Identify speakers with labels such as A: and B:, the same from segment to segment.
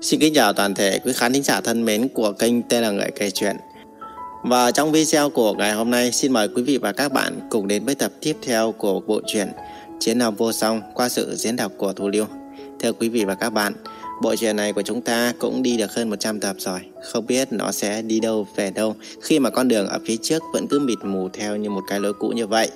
A: Xin kính chào toàn thể quý khán thính giả thân mến của kênh tên là Người Kể Chuyện. Và trong video của ngày hôm nay xin mời quý vị và các bạn cùng đến với tập tiếp theo của bộ truyện Chiến hào vô song qua sự diễn đọc của Thu Liêu. Thưa quý vị và các bạn, bộ truyện này của chúng ta cũng đi được hơn 100 tập rồi. Không biết nó sẽ đi đâu về đâu khi mà con đường ở phía trước vẫn cứ mịt mù theo như một cái lối cũ như vậy.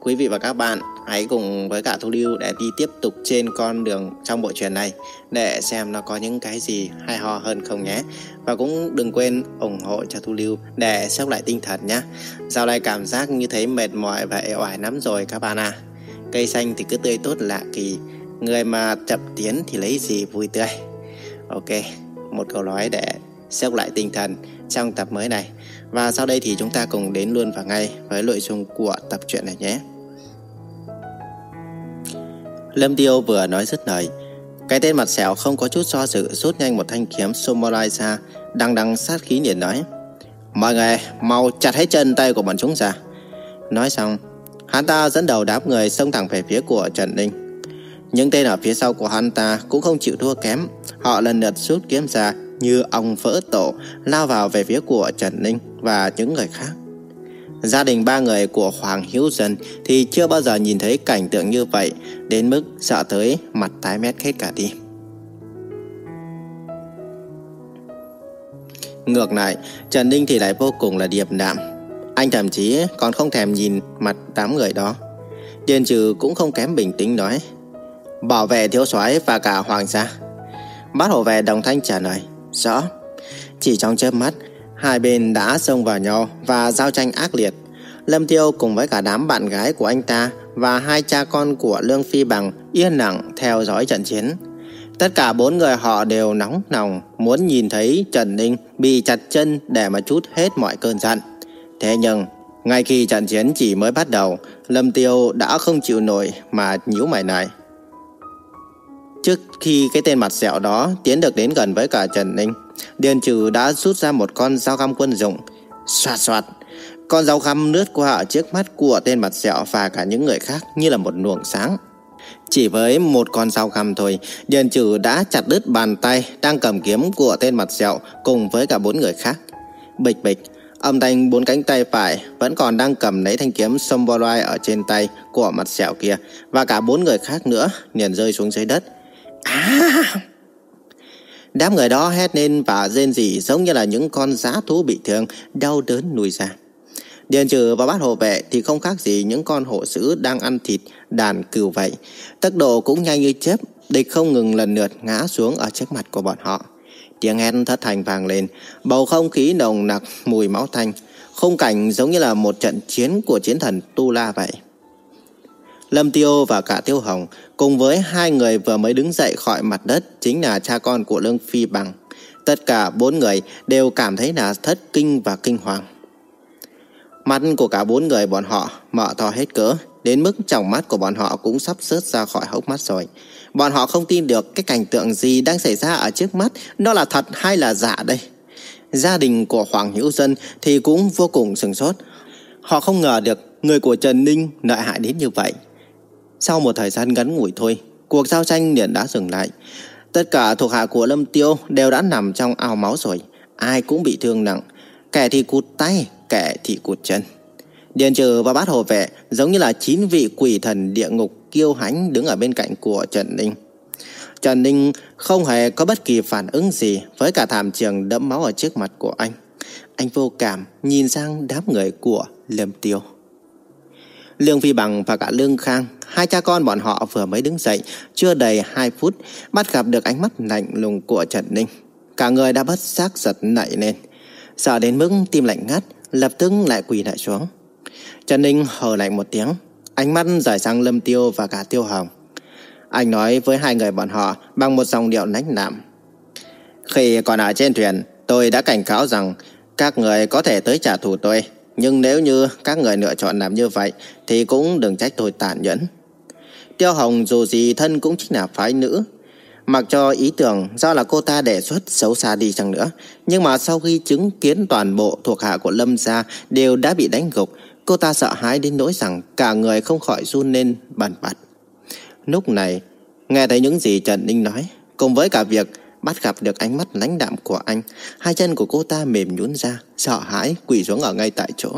A: Quý vị và các bạn hãy cùng với cả Thu Lưu để đi tiếp tục trên con đường trong bộ truyện này để xem nó có những cái gì hay ho hơn không nhé. Và cũng đừng quên ủng hộ cho Thu Lưu để sốc lại tinh thần nhé. Dạo này cảm giác như thấy mệt mỏi và ẻo ải lắm rồi các bạn à. Cây xanh thì cứ tươi tốt lạ kỳ, người mà chậm tiến thì lấy gì vui tươi. Ok, một câu nói để sốc lại tinh thần trong tập mới này. Và sau đây thì chúng ta cùng đến luôn vào ngay với nội dung của tập truyện này nhé. Lâm Tiêu vừa nói dứt lời, cái tên mặt sẹo không có chút do dự rút nhanh một thanh kiếm samurai ra, đằng đằng sát khí liền nói: "Mọi người, mau chặt hết chân tay của bọn chúng ra." Nói xong, hắn ta dẫn đầu đám người xông thẳng về phía của Trần Ninh. Những tên ở phía sau của hắn ta cũng không chịu thua kém, họ lần lượt rút kiếm ra như ong vỡ tổ lao vào về phía của Trần Ninh và những người khác. Gia đình ba người của Hoàng Hiếu Dân thì chưa bao giờ nhìn thấy cảnh tượng như vậy, đến mức sợ tới mặt tái mét hết cả đi. Ngược lại, Trần Ninh thì lại vô cùng là điềm đạm. Anh thậm chí còn không thèm nhìn mặt tám người đó. Điền trừ cũng không kém bình tĩnh nói. Bảo vệ thiếu soái và cả hoàng gia. Bát hộ vệ đồng thanh trả lời. Rõ. Chỉ trong chớp mắt, hai bên đã xông vào nhau và giao tranh ác liệt. Lâm Tiêu cùng với cả đám bạn gái của anh ta và hai cha con của Lương Phi Bằng yên lặng theo dõi trận chiến. Tất cả bốn người họ đều nóng lòng muốn nhìn thấy Trần Ninh bị chặt chân để mà chút hết mọi cơn giận. Thế nhưng, ngay khi trận chiến chỉ mới bắt đầu, Lâm Tiêu đã không chịu nổi mà nhíu mày này. Trước khi cái tên mặt sẹo đó tiến được đến gần với cả Trần Ninh, Điền Trừ đã rút ra một con dao găm quân dụng. Xoạt xoạt, con dao găm lướt qua ở trước mắt của tên mặt sẹo và cả những người khác như là một luồng sáng. Chỉ với một con dao găm thôi, Điền Trừ đã chặt đứt bàn tay đang cầm kiếm của tên mặt sẹo cùng với cả bốn người khác. Bịch bịch, âm thanh bốn cánh tay phải vẫn còn đang cầm lấy thanh kiếm samurai ở trên tay của mặt sẹo kia và cả bốn người khác nữa liền rơi xuống dưới đất. À! Đám người đó hét lên và rên rỉ giống như là những con giã thú bị thương, đau đớn nuôi ra. Điền trừ và bát hộ vệ thì không khác gì những con hộ sữ đang ăn thịt đàn cừu vậy. Tốc độ cũng nhanh như chớp, địch không ngừng lần lượt ngã xuống ở trước mặt của bọn họ. Tiếng hét thất thành vang lên, bầu không khí nồng nặc mùi máu thanh, khung cảnh giống như là một trận chiến của chiến thần Tu La vậy. Lâm Tiêu và cả Tiêu Hồng cùng với hai người vừa mới đứng dậy khỏi mặt đất chính là cha con của Lương Phi Bằng. Tất cả bốn người đều cảm thấy là thất kinh và kinh hoàng. Mắt của cả bốn người bọn họ mở to hết cỡ, đến mức trong mắt của bọn họ cũng sắp rớt ra khỏi hốc mắt rồi. Bọn họ không tin được cái cảnh tượng gì đang xảy ra ở trước mắt, nó là thật hay là giả đây. Gia đình của Hoàng Hữu Dân thì cũng vô cùng sừng sốt. Họ không ngờ được người của Trần Ninh lợi hại đến như vậy. Sau một thời gian ngắn ngủi thôi, cuộc giao tranh liền đã dừng lại. Tất cả thuộc hạ của Lâm Tiêu đều đã nằm trong ao máu rồi, ai cũng bị thương nặng, kẻ thì cụt tay, kẻ thì cụt chân. Điền trừ và bát hồ vệ giống như là chín vị quỷ thần địa ngục kiêu hãnh đứng ở bên cạnh của Trần Ninh. Trần Ninh không hề có bất kỳ phản ứng gì với cả thảm trường đẫm máu ở trước mặt của anh. Anh vô cảm nhìn sang đám người của Lâm Tiêu. Lương Phi Bằng và cả Lương Khang, hai cha con bọn họ vừa mới đứng dậy, chưa đầy 2 phút, bắt gặp được ánh mắt lạnh lùng của Trần Ninh. Cả người đã bất giác giật nảy lên. Sợ đến mức tim lạnh ngắt, lập tức lại quỳ lại xuống. Trần Ninh hờ lạnh một tiếng, ánh mắt rời sang Lâm Tiêu và cả Tiêu Hồng. Anh nói với hai người bọn họ bằng một dòng điệu lãnh đạm. Khi còn ở trên thuyền, tôi đã cảnh cáo rằng các người có thể tới trả thù tôi. Nhưng nếu như các người lựa chọn làm như vậy, Thì cũng đừng trách tôi tàn nhẫn. Tiêu Hồng dù gì thân cũng chính là phái nữ. Mặc cho ý tưởng do là cô ta đề xuất xấu xa đi chăng nữa, Nhưng mà sau khi chứng kiến toàn bộ thuộc hạ của Lâm gia đều đã bị đánh gục, Cô ta sợ hãi đến nỗi rằng cả người không khỏi run lên bàn bật. Lúc này, nghe thấy những gì Trần Ninh nói, Cùng với cả việc bắt gặp được ánh mắt lãnh đạm của anh, hai chân của cô ta mềm nhũn ra, sợ hãi quỳ xuống ở ngay tại chỗ.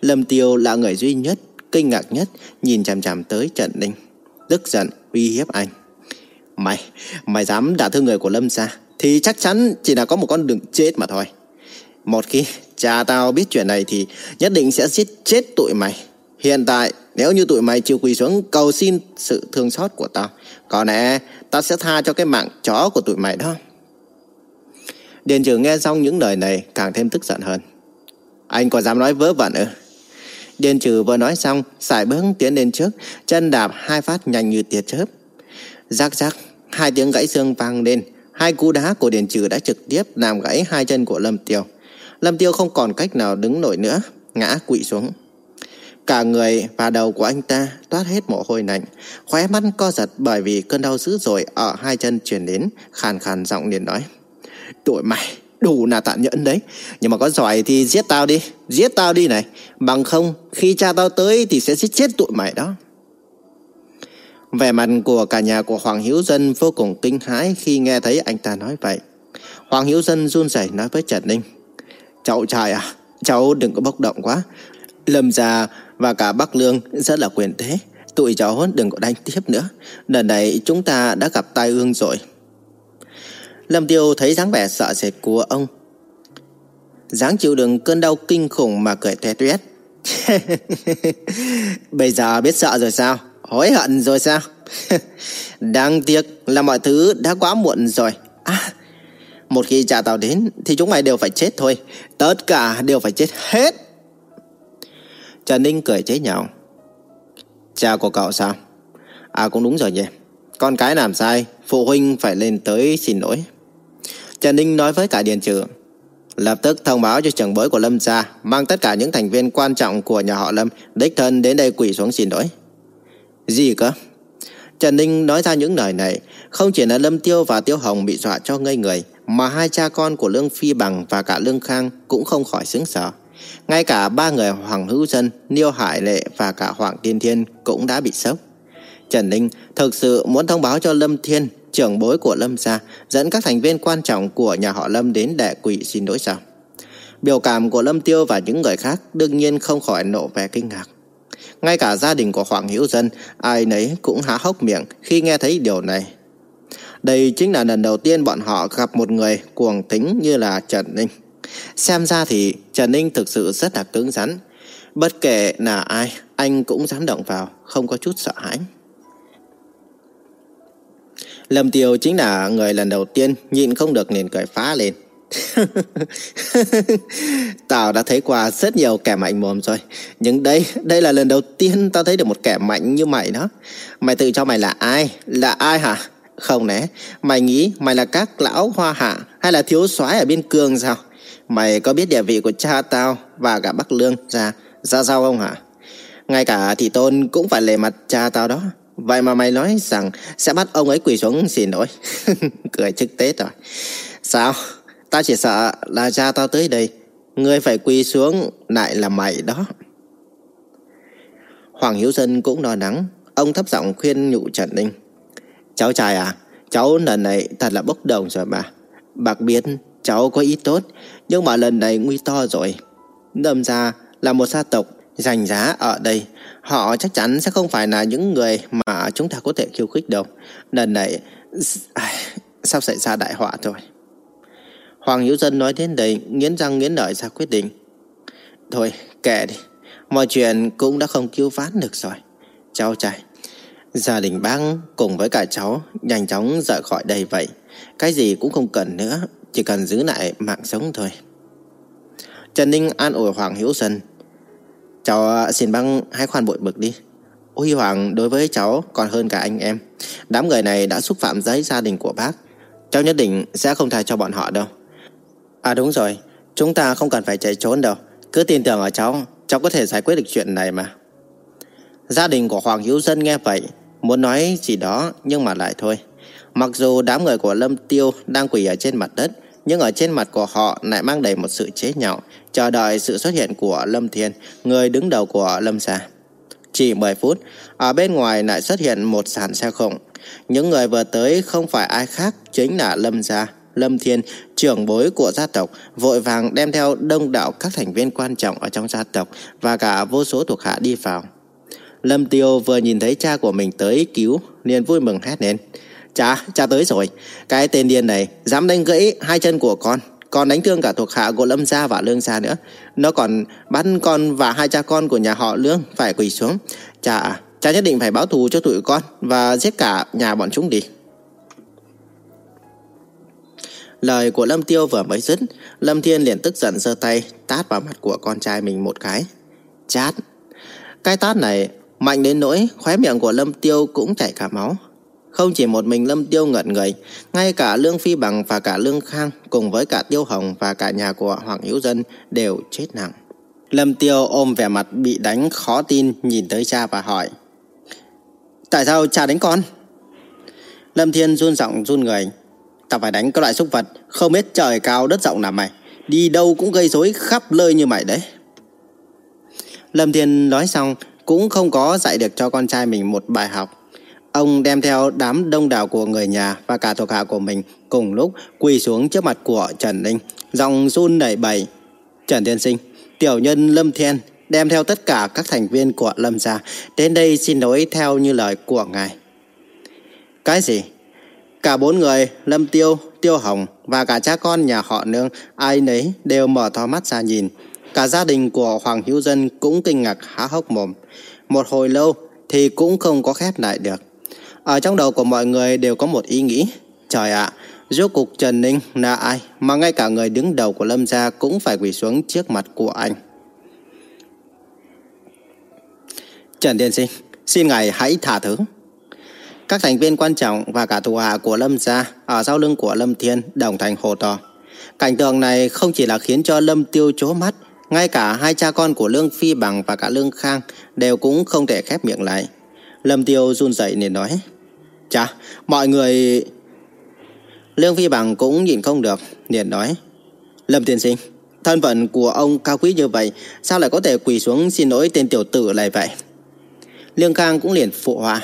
A: Lâm Tiêu là người duy nhất, kinh ngạc nhất nhìn chằm chằm tới Trần Ninh, tức giận uy hiếp anh. Mày, mày dám đả thương người của Lâm gia thì chắc chắn chỉ là có một con đường chết mà thôi. Một khi cha tao biết chuyện này thì nhất định sẽ giết chết tụi mày. Hiện tại nếu như tụi mày chịu quỳ xuống cầu xin sự thương xót của tao, có lẽ tao sẽ tha cho cái mạng chó của tụi mày đó. Điền trưởng nghe xong những lời này càng thêm tức giận hơn. Anh có dám nói vớ vẩn ư? Điền trừ vừa nói xong, xài bước tiến lên trước, chân đạp hai phát nhanh như tia chớp. Rắc rắc, hai tiếng gãy xương vang lên, hai cú đá của Điền trừ đã trực tiếp làm gãy hai chân của Lâm Tiêu. Lâm Tiêu không còn cách nào đứng nổi nữa, ngã quỵ xuống. Cả người và đầu của anh ta toát hết mồ hôi lạnh, khóe mắt co giật bởi vì cơn đau dữ dội ở hai chân truyền đến, khàn khàn giọng liền nói: "Tụi mày đủ là tàn nhẫn đấy, nhưng mà có giỏi thì giết tao đi, giết tao đi này, bằng không khi cha tao tới thì sẽ giết chết tụi mày đó." Vẻ mặt của cả nhà của Hoàng Hiếu Dân vô cùng kinh hãi khi nghe thấy anh ta nói vậy. Hoàng Hiếu Dân run rẩy nói với Trần Ninh: "Cháu trai à, cháu đừng có bốc động quá, Lâm già và cả Bắc Lương rất là quyền thế. Tụi cháu đừng có đánh tiếp nữa. Lần này chúng ta đã gặp tai ương rồi. Lâm Tiêu thấy dáng vẻ sợ sệt của ông. dáng chịu đựng cơn đau kinh khủng mà cười tuét tuét. Bây giờ biết sợ rồi sao? Hối hận rồi sao? Đáng tiếc là mọi thứ đã quá muộn rồi. À, một khi cha tao đến thì chúng mày đều phải chết thôi. Tất cả đều phải chết hết. Trần Ninh cười chế nhạo. Cha của cậu sao? À cũng đúng rồi nhỉ. Con cái làm sai, phụ huynh phải lên tới xin lỗi. Trần Ninh nói với cả Điền Trừ. Lập tức thông báo cho trưởng bối của Lâm gia mang tất cả những thành viên quan trọng của nhà họ Lâm đích thân đến đây quỳ xuống xin lỗi. Gì cơ? Trần Ninh nói ra những lời này không chỉ là Lâm Tiêu và Tiêu Hồng bị dọa cho ngây người mà hai cha con của Lương Phi Bằng và cả Lương Khang cũng không khỏi sững sờ. Ngay cả ba người Hoàng Hữu Dân, Niêu Hải Lệ và cả Hoàng Tiên Thiên cũng đã bị sốc. Trần Ninh thực sự muốn thông báo cho Lâm Thiên, trưởng bối của Lâm gia, dẫn các thành viên quan trọng của nhà họ Lâm đến đệ quỷ xin lỗi sao. Biểu cảm của Lâm Tiêu và những người khác đương nhiên không khỏi nộ vẻ kinh ngạc. Ngay cả gia đình của Hoàng Hữu Dân, ai nấy cũng há hốc miệng khi nghe thấy điều này. Đây chính là lần đầu tiên bọn họ gặp một người cuồng tính như là Trần Ninh. Xem ra thì Trần Ninh thực sự rất là cứng rắn. Bất kể là ai, anh cũng dám động vào, không có chút sợ hãi. Lâm Tiêu chính là người lần đầu tiên nhịn không được liền cười phá lên. tao đã thấy qua rất nhiều kẻ mạnh mồm rồi Nhưng đây, đây là lần đầu tiên tao thấy được một kẻ mạnh như mày đó Mày tự cho mày là ai? Là ai hả? Không né Mày nghĩ mày là các lão hoa hạ Hay là thiếu soái ở biên cương sao? Mày có biết địa vị của cha tao và cả Bắc Lương ra, ra sao không hả? Ngay cả thị tôn cũng phải lề mặt cha tao đó. Vậy mà mày nói rằng sẽ bắt ông ấy quỳ xuống xin lỗi. Cười chức Tết rồi. Sao? Tao chỉ sợ là cha tao tới đây. Ngươi phải quỳ xuống lại là mày đó. Hoàng Hiếu Dân cũng lo lắng. Ông thấp giọng khuyên nhủ Trần Ninh. Cháu trai à, cháu lần này thật là bốc đồng rồi mà. Bạc biến cháu có ý tốt, nhưng mà lần này nguy to rồi. Đâm ra là một gia tộc giành giá ở đây. Họ chắc chắn sẽ không phải là những người mà chúng ta có thể khiêu khích đâu. Lần này, sao xảy ra đại họa rồi. Hoàng hữu Dân nói đến đây, nghiến răng nghiến lợi ra quyết định. Thôi, kệ đi. Mọi chuyện cũng đã không cứu vãn được rồi. Cháu trai, gia đình bác cùng với cả cháu nhanh chóng rời khỏi đây vậy. Cái gì cũng không cần nữa. Chỉ cần giữ lại mạng sống thôi. Trần Ninh an ủi Hoàng Hiếu Sơn. Cháu à, xin băng hãy khoan bội bực đi. Huy Hoàng đối với cháu còn hơn cả anh em. Đám người này đã xúc phạm giấy gia đình của bác. Cháu nhất định sẽ không tha cho bọn họ đâu. À đúng rồi. Chúng ta không cần phải chạy trốn đâu. Cứ tin tưởng ở cháu Cháu có thể giải quyết được chuyện này mà. Gia đình của Hoàng Hiếu Dân nghe vậy, Muốn nói gì đó nhưng mà lại thôi. Mặc dù đám người của Lâm Tiêu đang quỳ ở trên mặt đất, nhưng ở trên mặt của họ lại mang đầy một sự chế nhạo, chờ đợi sự xuất hiện của Lâm Thiên, người đứng đầu của Lâm Gia. Chỉ 10 phút, ở bên ngoài lại xuất hiện một sàn xe khủng. Những người vừa tới không phải ai khác, chính là Lâm Gia. Lâm Thiên, trưởng bối của gia tộc, vội vàng đem theo đông đảo các thành viên quan trọng ở trong gia tộc và cả vô số thuộc hạ đi vào. Lâm Tiêu vừa nhìn thấy cha của mình tới cứu, liền vui mừng hét lên. Cha, cha tới rồi. Cái tên điên này dám đánh gãy hai chân của con, còn đánh thương cả thuộc hạ của Lâm gia và Lương gia nữa. Nó còn bắt con và hai cha con của nhà họ Lương phải quỳ xuống. Cha, cha nhất định phải báo thù cho tụi con và giết cả nhà bọn chúng đi. Lời của Lâm Tiêu vừa mới dứt, Lâm Thiên liền tức giận giơ tay tát vào mặt của con trai mình một cái. Chát. Cái tát này mạnh đến nỗi khóe miệng của Lâm Tiêu cũng chảy cả máu. Không chỉ một mình Lâm Tiêu ngẩn người, ngay cả Lương Phi Bằng và cả Lương Khang cùng với cả Tiêu Hồng và cả nhà của Hoàng Hữu Dân đều chết nặng. Lâm Tiêu ôm vẻ mặt bị đánh khó tin nhìn tới cha và hỏi Tại sao cha đánh con? Lâm Thiên run giọng run người Tao phải đánh cái loại súc vật Không biết trời cao đất rộng nào mày Đi đâu cũng gây rối khắp nơi như mày đấy Lâm Thiên nói xong Cũng không có dạy được cho con trai mình một bài học Ông đem theo đám đông đảo của người nhà Và cả thuộc hạ của mình Cùng lúc quỳ xuống trước mặt của Trần Ninh Giọng run đẩy bầy Trần Tiên Sinh Tiểu nhân Lâm Thiên đem theo tất cả các thành viên của Lâm gia đến đây xin lỗi theo như lời của ngài. Cái gì? Cả bốn người, Lâm Tiêu, Tiêu Hồng và cả cha con nhà họ Nương, ai nấy đều mở to mắt ra nhìn. Cả gia đình của Hoàng Hữu Dân cũng kinh ngạc há hốc mồm. Một hồi lâu thì cũng không có khép lại được. Ở trong đầu của mọi người đều có một ý nghĩ. Trời ạ, rốt cục Trần Ninh là ai mà ngay cả người đứng đầu của Lâm gia cũng phải quỳ xuống trước mặt của anh. Trần Tiên Sinh, xin ngài hãy thả thứ. Các thành viên quan trọng và cả thủ hạ của Lâm gia ở sau lưng của Lâm Thiên đồng thành hồ to. Cảnh tượng này không chỉ là khiến cho Lâm Tiêu chố mắt, ngay cả hai cha con của Lương Phi Bằng và cả Lương Khang đều cũng không thể khép miệng lại. Lâm Tiêu run rẩy nên nói, Chà, mọi người... Lương Phi Bằng cũng nhìn không được, liền nói, Lâm Tiên Sinh, thân phận của ông cao quý như vậy, sao lại có thể quỳ xuống xin lỗi tên tiểu tử này vậy? Lương Khang cũng liền phụ họa.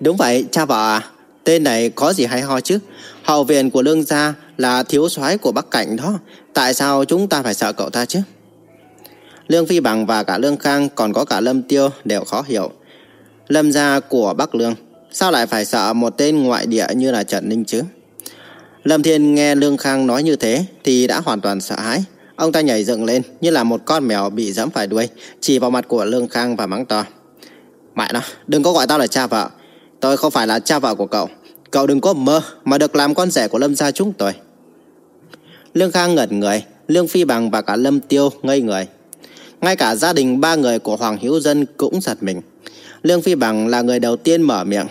A: Đúng vậy, cha vợ à, tên này có gì hay ho chứ? Hậu viện của Lương gia là thiếu soái của Bắc Cảnh đó, tại sao chúng ta phải sợ cậu ta chứ? Lương Phi Bằng và cả Lương Khang còn có cả Lâm Tiêu đều khó hiểu. Lâm gia của Bắc Lương, sao lại phải sợ một tên ngoại địa như là Trần Ninh chứ? Lâm Thiên nghe Lương Khang nói như thế thì đã hoàn toàn sợ hãi. Ông ta nhảy dựng lên như là một con mèo bị giẫm phải đuôi, chỉ vào mặt của Lương Khang và mắng to. Mẹ nó, đừng có gọi tao là cha vợ. Tôi không phải là cha vợ của cậu. Cậu đừng có mơ mà được làm con rể của Lâm gia chúng tôi. Lương Khang ngẩn người, Lương Phi Bằng và cả Lâm Tiêu ngây người. Ngay cả gia đình ba người của Hoàng hữu Dân cũng giật mình. Lương Phi Bằng là người đầu tiên mở miệng.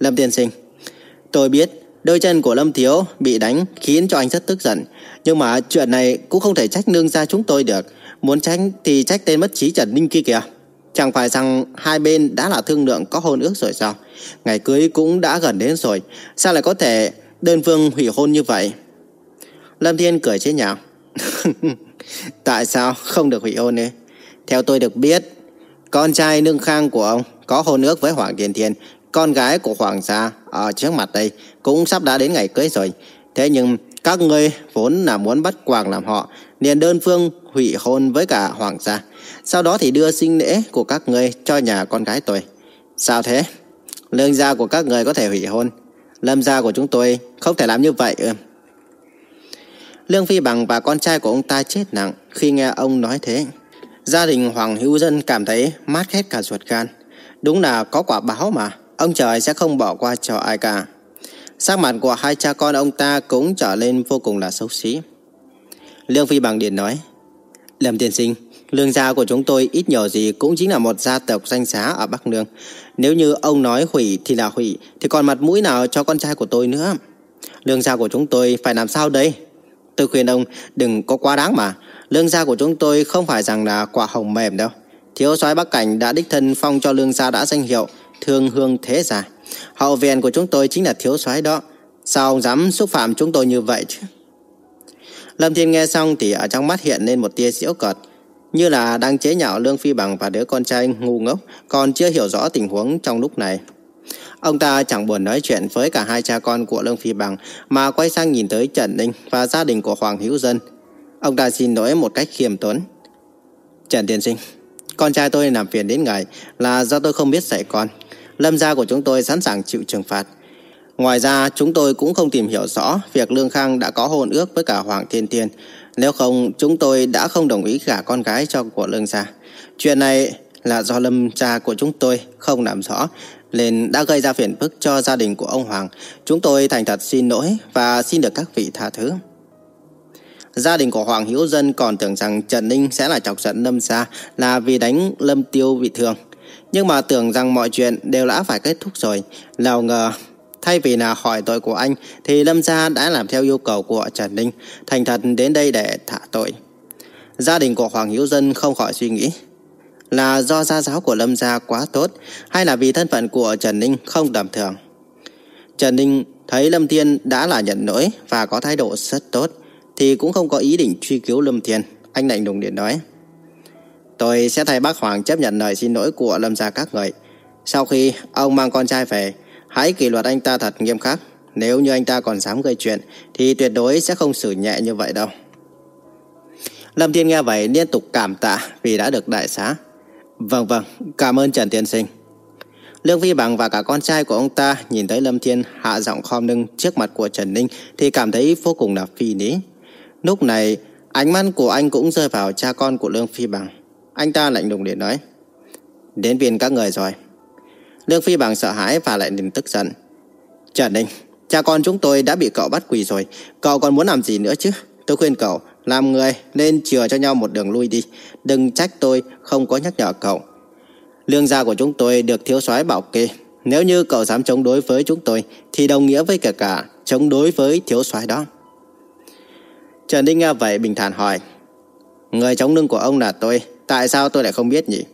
A: Lâm Tiên Sinh, tôi biết đôi chân của Lâm Thiếu bị đánh khiến cho anh rất tức giận. Nhưng mà chuyện này cũng không thể trách nương gia chúng tôi được. Muốn trách thì trách tên mất trí Trần Ninh kia kìa. Chẳng phải rằng hai bên đã là thương lượng có hôn ước rồi sao? Ngày cưới cũng đã gần đến rồi, sao lại có thể đơn phương hủy hôn như vậy? Lâm Thiên cười chế nhạo. Tại sao không được hủy hôn ấy? Theo tôi được biết, con trai nương khang của ông có hôn ước với Hoàng Thiên Thiên, con gái của Hoàng gia ở trước mặt đây cũng sắp đã đến ngày cưới rồi. Thế nhưng các ngươi vốn là muốn bắt quàng làm họ, liền đơn phương hủy hôn với cả Hoàng gia. Sau đó thì đưa sinh lễ của các người cho nhà con gái tôi. Sao thế? Lương gia của các người có thể hủy hôn. Lâm gia của chúng tôi không thể làm như vậy? Lương Phi Bằng và con trai của ông ta chết nặng khi nghe ông nói thế. Gia đình Hoàng Hữu Dân cảm thấy mát khét cả ruột gan. Đúng là có quả báo mà, ông trời sẽ không bỏ qua cho ai cả. Sắc mặt của hai cha con ông ta cũng trở lên vô cùng là xấu xí. Lương Phi Bằng điện nói, Lâm tiên sinh, lương gia của chúng tôi ít nhiều gì cũng chính là một gia tộc danh giá ở Bắc Nương. Nếu như ông nói hủy thì là hủy, thì còn mặt mũi nào cho con trai của tôi nữa. Lương gia của chúng tôi phải làm sao đây? Tôi khuyên ông đừng có quá đáng mà. Lương gia của chúng tôi không phải rằng là quả hồng mềm đâu. Thiếu soái Bắc Cảnh đã đích thân phong cho lương gia đã danh hiệu thương hương thế gia. Hậu viện của chúng tôi chính là thiếu soái đó. Sao ông dám xúc phạm chúng tôi như vậy chứ? Lâm Thiên nghe xong thì ở trong mắt hiện lên một tia giễu cợt. như là đang chế nhạo Lương Phi Bằng và đứa con trai ngu ngốc, còn chưa hiểu rõ tình huống trong lúc này. Ông ta chẳng buồn nói chuyện với cả hai cha con của Lương Phi Bằng, mà quay sang nhìn tới Trần Ninh và gia đình của Hoàng Hữu Dân. Ông ta xin lỗi một cách khiêm tốn. Trần Tiên Sinh, con trai tôi làm phiền đến ngài là do tôi không biết dạy con. Lâm gia của chúng tôi sẵn sàng chịu trừng phạt. Ngoài ra, chúng tôi cũng không tìm hiểu rõ việc Lương Khang đã có hôn ước với cả Hoàng Thiên Tiên. Nếu không, chúng tôi đã không đồng ý gả con gái cho của Lương gia. Chuyện này là do Lâm gia của chúng tôi không làm rõ, nên đã gây ra phiền phức cho gia đình của ông Hoàng. Chúng tôi thành thật xin lỗi và xin được các vị tha thứ. Gia đình của Hoàng Hiếu Dân còn tưởng rằng Trần Ninh sẽ là chọc giận Lâm gia là vì đánh Lâm Tiêu bị thương. Nhưng mà tưởng rằng mọi chuyện đều đã phải kết thúc rồi. Nào ngờ Thay vì là hỏi tội của anh thì Lâm gia đã làm theo yêu cầu của Trần Ninh, thành thật đến đây để thả tội. Gia đình của Hoàng Hiếu Dân không khỏi suy nghĩ là do gia giáo của Lâm gia quá tốt hay là vì thân phận của Trần Ninh không tầm thường. Trần Ninh thấy Lâm Thiên đã là nhận lỗi và có thái độ rất tốt thì cũng không có ý định truy cứu Lâm Thiên. Anh lạnh lùng điện nói. Tôi sẽ thay bác Hoàng chấp nhận lời xin lỗi của Lâm gia các người. Sau khi ông mang con trai về, hãy kỷ luật anh ta thật nghiêm khắc. Nếu như anh ta còn dám gây chuyện, thì tuyệt đối sẽ không xử nhẹ như vậy đâu. Lâm Thiên nghe vậy liên tục cảm tạ vì đã được đại xá. Vâng vâng, cảm ơn Trần Tiên Sinh. Lương Vi Bằng và cả con trai của ông ta nhìn thấy Lâm Thiên hạ giọng khom lưng trước mặt của Trần Ninh thì cảm thấy vô cùng là phi lý. Lúc này, ánh mắt của anh cũng rơi vào cha con của Lương Phi Bằng. Anh ta lạnh lùng để nói, đến viên các người rồi. Lương Phi Bằng sợ hãi và lại liền tức giận. Trần Ninh, cha con chúng tôi đã bị cậu bắt quỳ rồi, cậu còn muốn làm gì nữa chứ? Tôi khuyên cậu, làm người nên chừa cho nhau một đường lui đi, đừng trách tôi không có nhắc nhở cậu. Lương gia của chúng tôi được thiếu soái bảo kê, nếu như cậu dám chống đối với chúng tôi thì đồng nghĩa với cả cả chống đối với thiếu soái đó. Trần Ninh nghe vậy bình thản hỏi, người chống lưng của ông là tôi, tại sao tôi lại không biết nhỉ?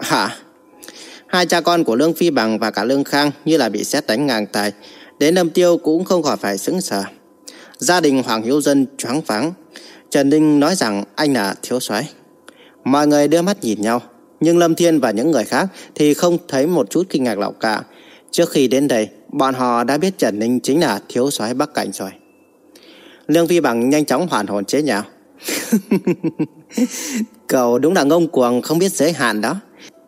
A: Hả? Hai cha con của Lương Phi Bằng và cả Lương Khang như là bị xét đánh ngang tài. Đến Lâm Tiêu cũng không khỏi phải sững sờ. Gia đình Hoàng Hiếu Dân choáng váng. Trần Ninh nói rằng anh là thiếu soái. Mọi người đưa mắt nhìn nhau. Nhưng Lâm Thiên và những người khác thì không thấy một chút kinh ngạc nào cả. Trước khi đến đây, bọn họ đã biết Trần Ninh chính là thiếu soái Bắc Cảnh rồi. Lương Phi Bằng nhanh chóng hoàn hồn chế nhạo. Cậu đúng là ngông cuồng không biết giới hạn đó.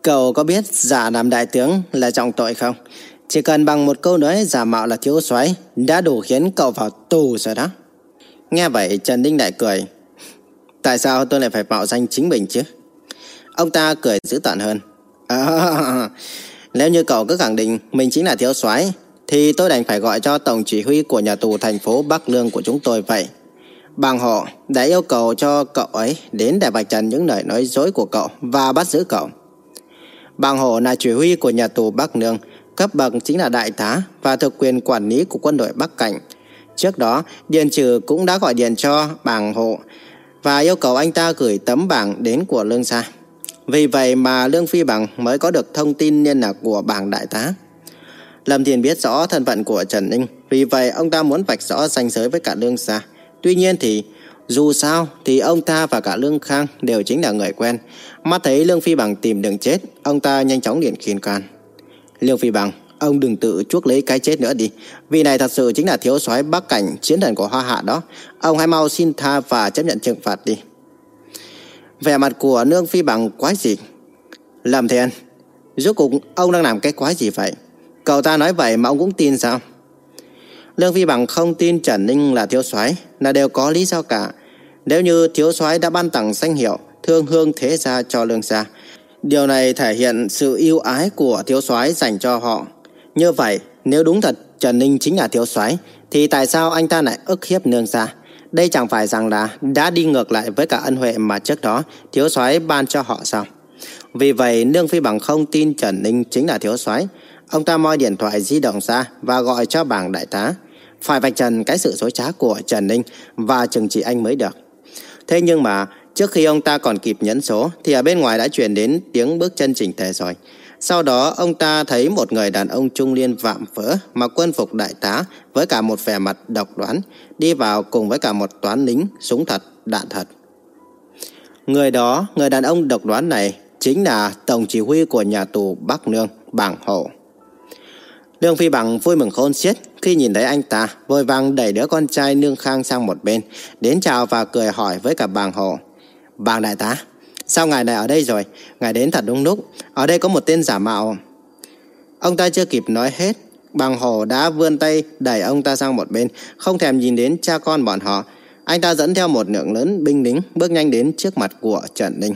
A: Cậu có biết giả làm đại tướng là trọng tội không? Chỉ cần bằng một câu nói giả mạo là thiếu soái đã đủ khiến cậu vào tù rồi đó. Nghe vậy Trần đinh đại cười. Tại sao tôi lại phải mạo danh chính mình chứ? Ông ta cười dữ tợn hơn. À, nếu như cậu cứ khẳng định mình chính là thiếu soái thì tôi đành phải gọi cho tổng chỉ huy của nhà tù thành phố Bắc Lương của chúng tôi vậy bàng họ đã yêu cầu cho cậu ấy đến để vạch trần những lời nói dối của cậu và bắt giữ cậu. Bàng hộ là chỉ huy của nhà tù Bắc Nương, cấp bậc chính là đại tá và thực quyền quản lý của quân đội Bắc Cảnh. Trước đó, Điền Trừ cũng đã gọi điện cho Bàng hộ và yêu cầu anh ta gửi tấm bảng đến của Lương sa. Vì vậy mà Lương Phi Bằng mới có được thông tin liên lạc của bảng đại tá. Lâm Thiền biết rõ thân phận của Trần Ninh, vì vậy ông ta muốn vạch rõ ranh giới với cả Lương sa. Tuy nhiên thì dù sao thì ông ta và cả Lương Khang đều chính là người quen. Mắt thấy Lương Phi Bằng tìm đường chết, ông ta nhanh chóng điện khiên can. Lương Phi Bằng, ông đừng tự chuốc lấy cái chết nữa đi. Vì này thật sự chính là thiếu soái bắc cảnh chiến thần của Hoa Hạ đó. Ông hãy mau xin tha và chấp nhận trừng phạt đi. Vẻ mặt của Lương Phi Bằng quái gì? Lâm Thiên, rốt cuộc ông đang làm cái quái gì vậy? Cậu ta nói vậy mà ông cũng tin sao? Lương Phi Bằng không tin Trần Ninh là thiếu soái là đều có lý do cả. Nếu như thiếu soái đã ban tặng danh hiệu thương hương thế gia cho lương gia, điều này thể hiện sự yêu ái của thiếu soái dành cho họ. Như vậy, nếu đúng thật Trần Ninh chính là thiếu soái, thì tại sao anh ta lại ức hiếp nương gia? Đây chẳng phải rằng là đã đi ngược lại với cả ân huệ mà trước đó thiếu soái ban cho họ sao? Vì vậy, Lương Phi Bằng không tin Trần Ninh chính là thiếu soái. Ông ta moi điện thoại di động ra và gọi cho bảng đại tá phải vạch trần cái sự dối trá của Trần Ninh và trừng trị anh mới được. Thế nhưng mà trước khi ông ta còn kịp nhấn số thì ở bên ngoài đã truyền đến tiếng bước chân chỉnh tề rồi. Sau đó ông ta thấy một người đàn ông trung niên vạm vỡ mặc quân phục đại tá với cả một vẻ mặt độc đoán đi vào cùng với cả một toán lính súng thật, đạn thật. Người đó, người đàn ông độc đoán này chính là tổng chỉ huy của nhà tù Bắc Nương, Bảng Hổ. Lương Phi Bằng vui mừng khôn xiết khi nhìn thấy anh ta, vội vàng đẩy đứa con trai Nương Khang sang một bên, đến chào và cười hỏi với cả Bàng hồ. Bàng đại tá, sao ngài lại ở đây rồi? Ngài đến thật đúng lúc, ở đây có một tên giả mạo. Ông ta chưa kịp nói hết, Bàng hồ đã vươn tay đẩy ông ta sang một bên, không thèm nhìn đến cha con bọn họ. Anh ta dẫn theo một lượng lớn binh lính bước nhanh đến trước mặt của Trần Ninh.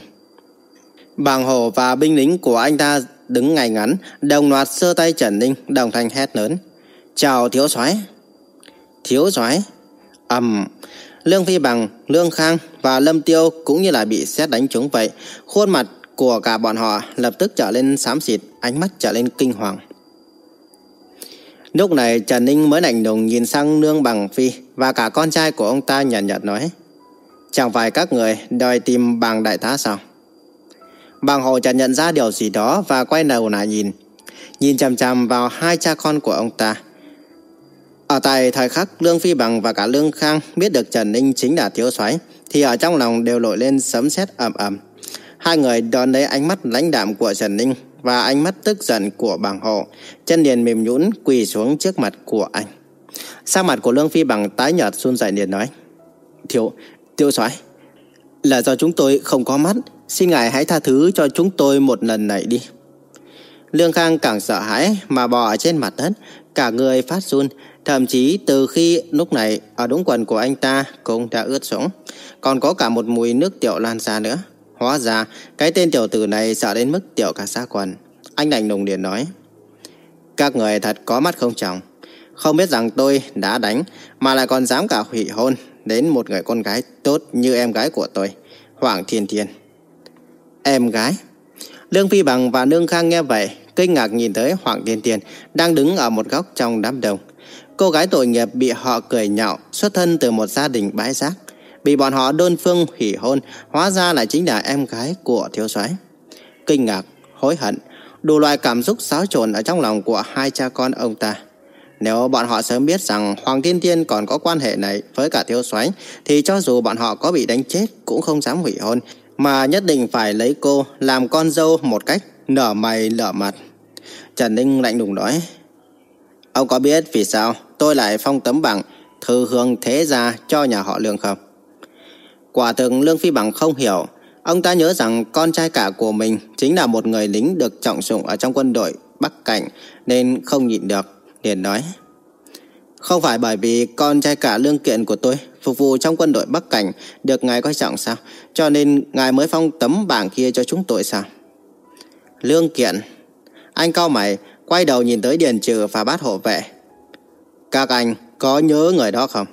A: Bàng Hổ và binh lính của anh ta đứng ngay ngắn, đồng loạt sơ tay Trần Ninh, đồng thanh hét lớn. Chào thiếu soái Thiếu soái ầm Lương Phi Bằng, Lương Khang và Lâm Tiêu cũng như là bị xét đánh trúng vậy. Khuôn mặt của cả bọn họ lập tức trở lên xám xịt, ánh mắt trở lên kinh hoàng. Lúc này Trần Ninh mới lạnh lùng nhìn sang Lương Bằng Phi và cả con trai của ông ta nhàn nhạt, nhạt nói Chẳng phải các người đòi tìm bằng đại tá sao? Bàng hồ chợt nhận ra điều gì đó và quay đầu lại nhìn Nhìn chằm chằm vào hai cha con của ông ta Ở tại thời khắc Lương Phi Bằng và cả Lương Khang biết được Trần Ninh chính là thiếu soái Thì ở trong lòng đều nổi lên sấm sét ầm ầm Hai người đón lấy ánh mắt lãnh đạm của Trần Ninh và ánh mắt tức giận của bàng hộ. Chân liền mềm nhũn quỳ xuống trước mặt của anh. Sắc mặt của Lương Phi bằng tái nhợt run rẩy liền nói. Thiếu, thiếu soái Là do chúng tôi không có mắt. Xin ngài hãy tha thứ cho chúng tôi một lần này đi. Lương Khang càng sợ hãi mà bò ở trên mặt đất. Cả người phát run. Thậm chí từ khi lúc này ở đúng quần của anh ta cũng đã ướt sũng. Còn có cả một mùi nước tiểu lan ra nữa. Hóa ra, cái tên tiểu tử này sợ đến mức tiểu cả xa quần Anh đành nùng điện nói, Các người thật có mắt không chồng Không biết rằng tôi đã đánh, Mà lại còn dám cả hủy hôn Đến một người con gái tốt như em gái của tôi Hoàng Thiên Thiên Em gái. Lương Phi Bằng và Nương Khang nghe vậy Kinh ngạc nhìn tới Hoàng Thiên Thiên Đang đứng ở một góc trong đám đông. Cô gái tội nghiệp bị họ cười nhạo Xuất thân từ một gia đình bãi rác Bị bọn họ đơn phương hủy hôn Hóa ra lại chính là em gái của thiếu soái. Kinh ngạc, hối hận Đủ loại cảm xúc xáo trộn ở trong lòng của hai cha con ông ta. Nếu bọn họ sớm biết rằng Hoàng Thiên Thiên còn có quan hệ này với cả thiếu soái Thì cho dù bọn họ có bị đánh chết cũng không dám hủy hôn mà nhất định phải lấy cô làm con dâu một cách nở mày nở mặt Trần Ninh lạnh lùng nói, Ông có biết vì sao tôi lại phong tấm bằng thư hương thế gia cho nhà họ Lương không? Quả thực Lương Phi Bằng không hiểu Ông ta nhớ rằng con trai cả của mình Chính là một người lính được trọng dụng Ở trong quân đội Bắc Cảnh Nên không nhịn được, liền nói không phải bởi vì con trai cả lương kiện của tôi Phục vụ trong quân đội Bắc Cảnh Được ngài coi trọng sao? Cho nên ngài mới phong tấm bảng kia cho chúng tôi sao? Lương kiện. Anh cao mày Quay đầu nhìn tới Điền Trừ và bát hộ vệ. Các anh có nhớ người đó không?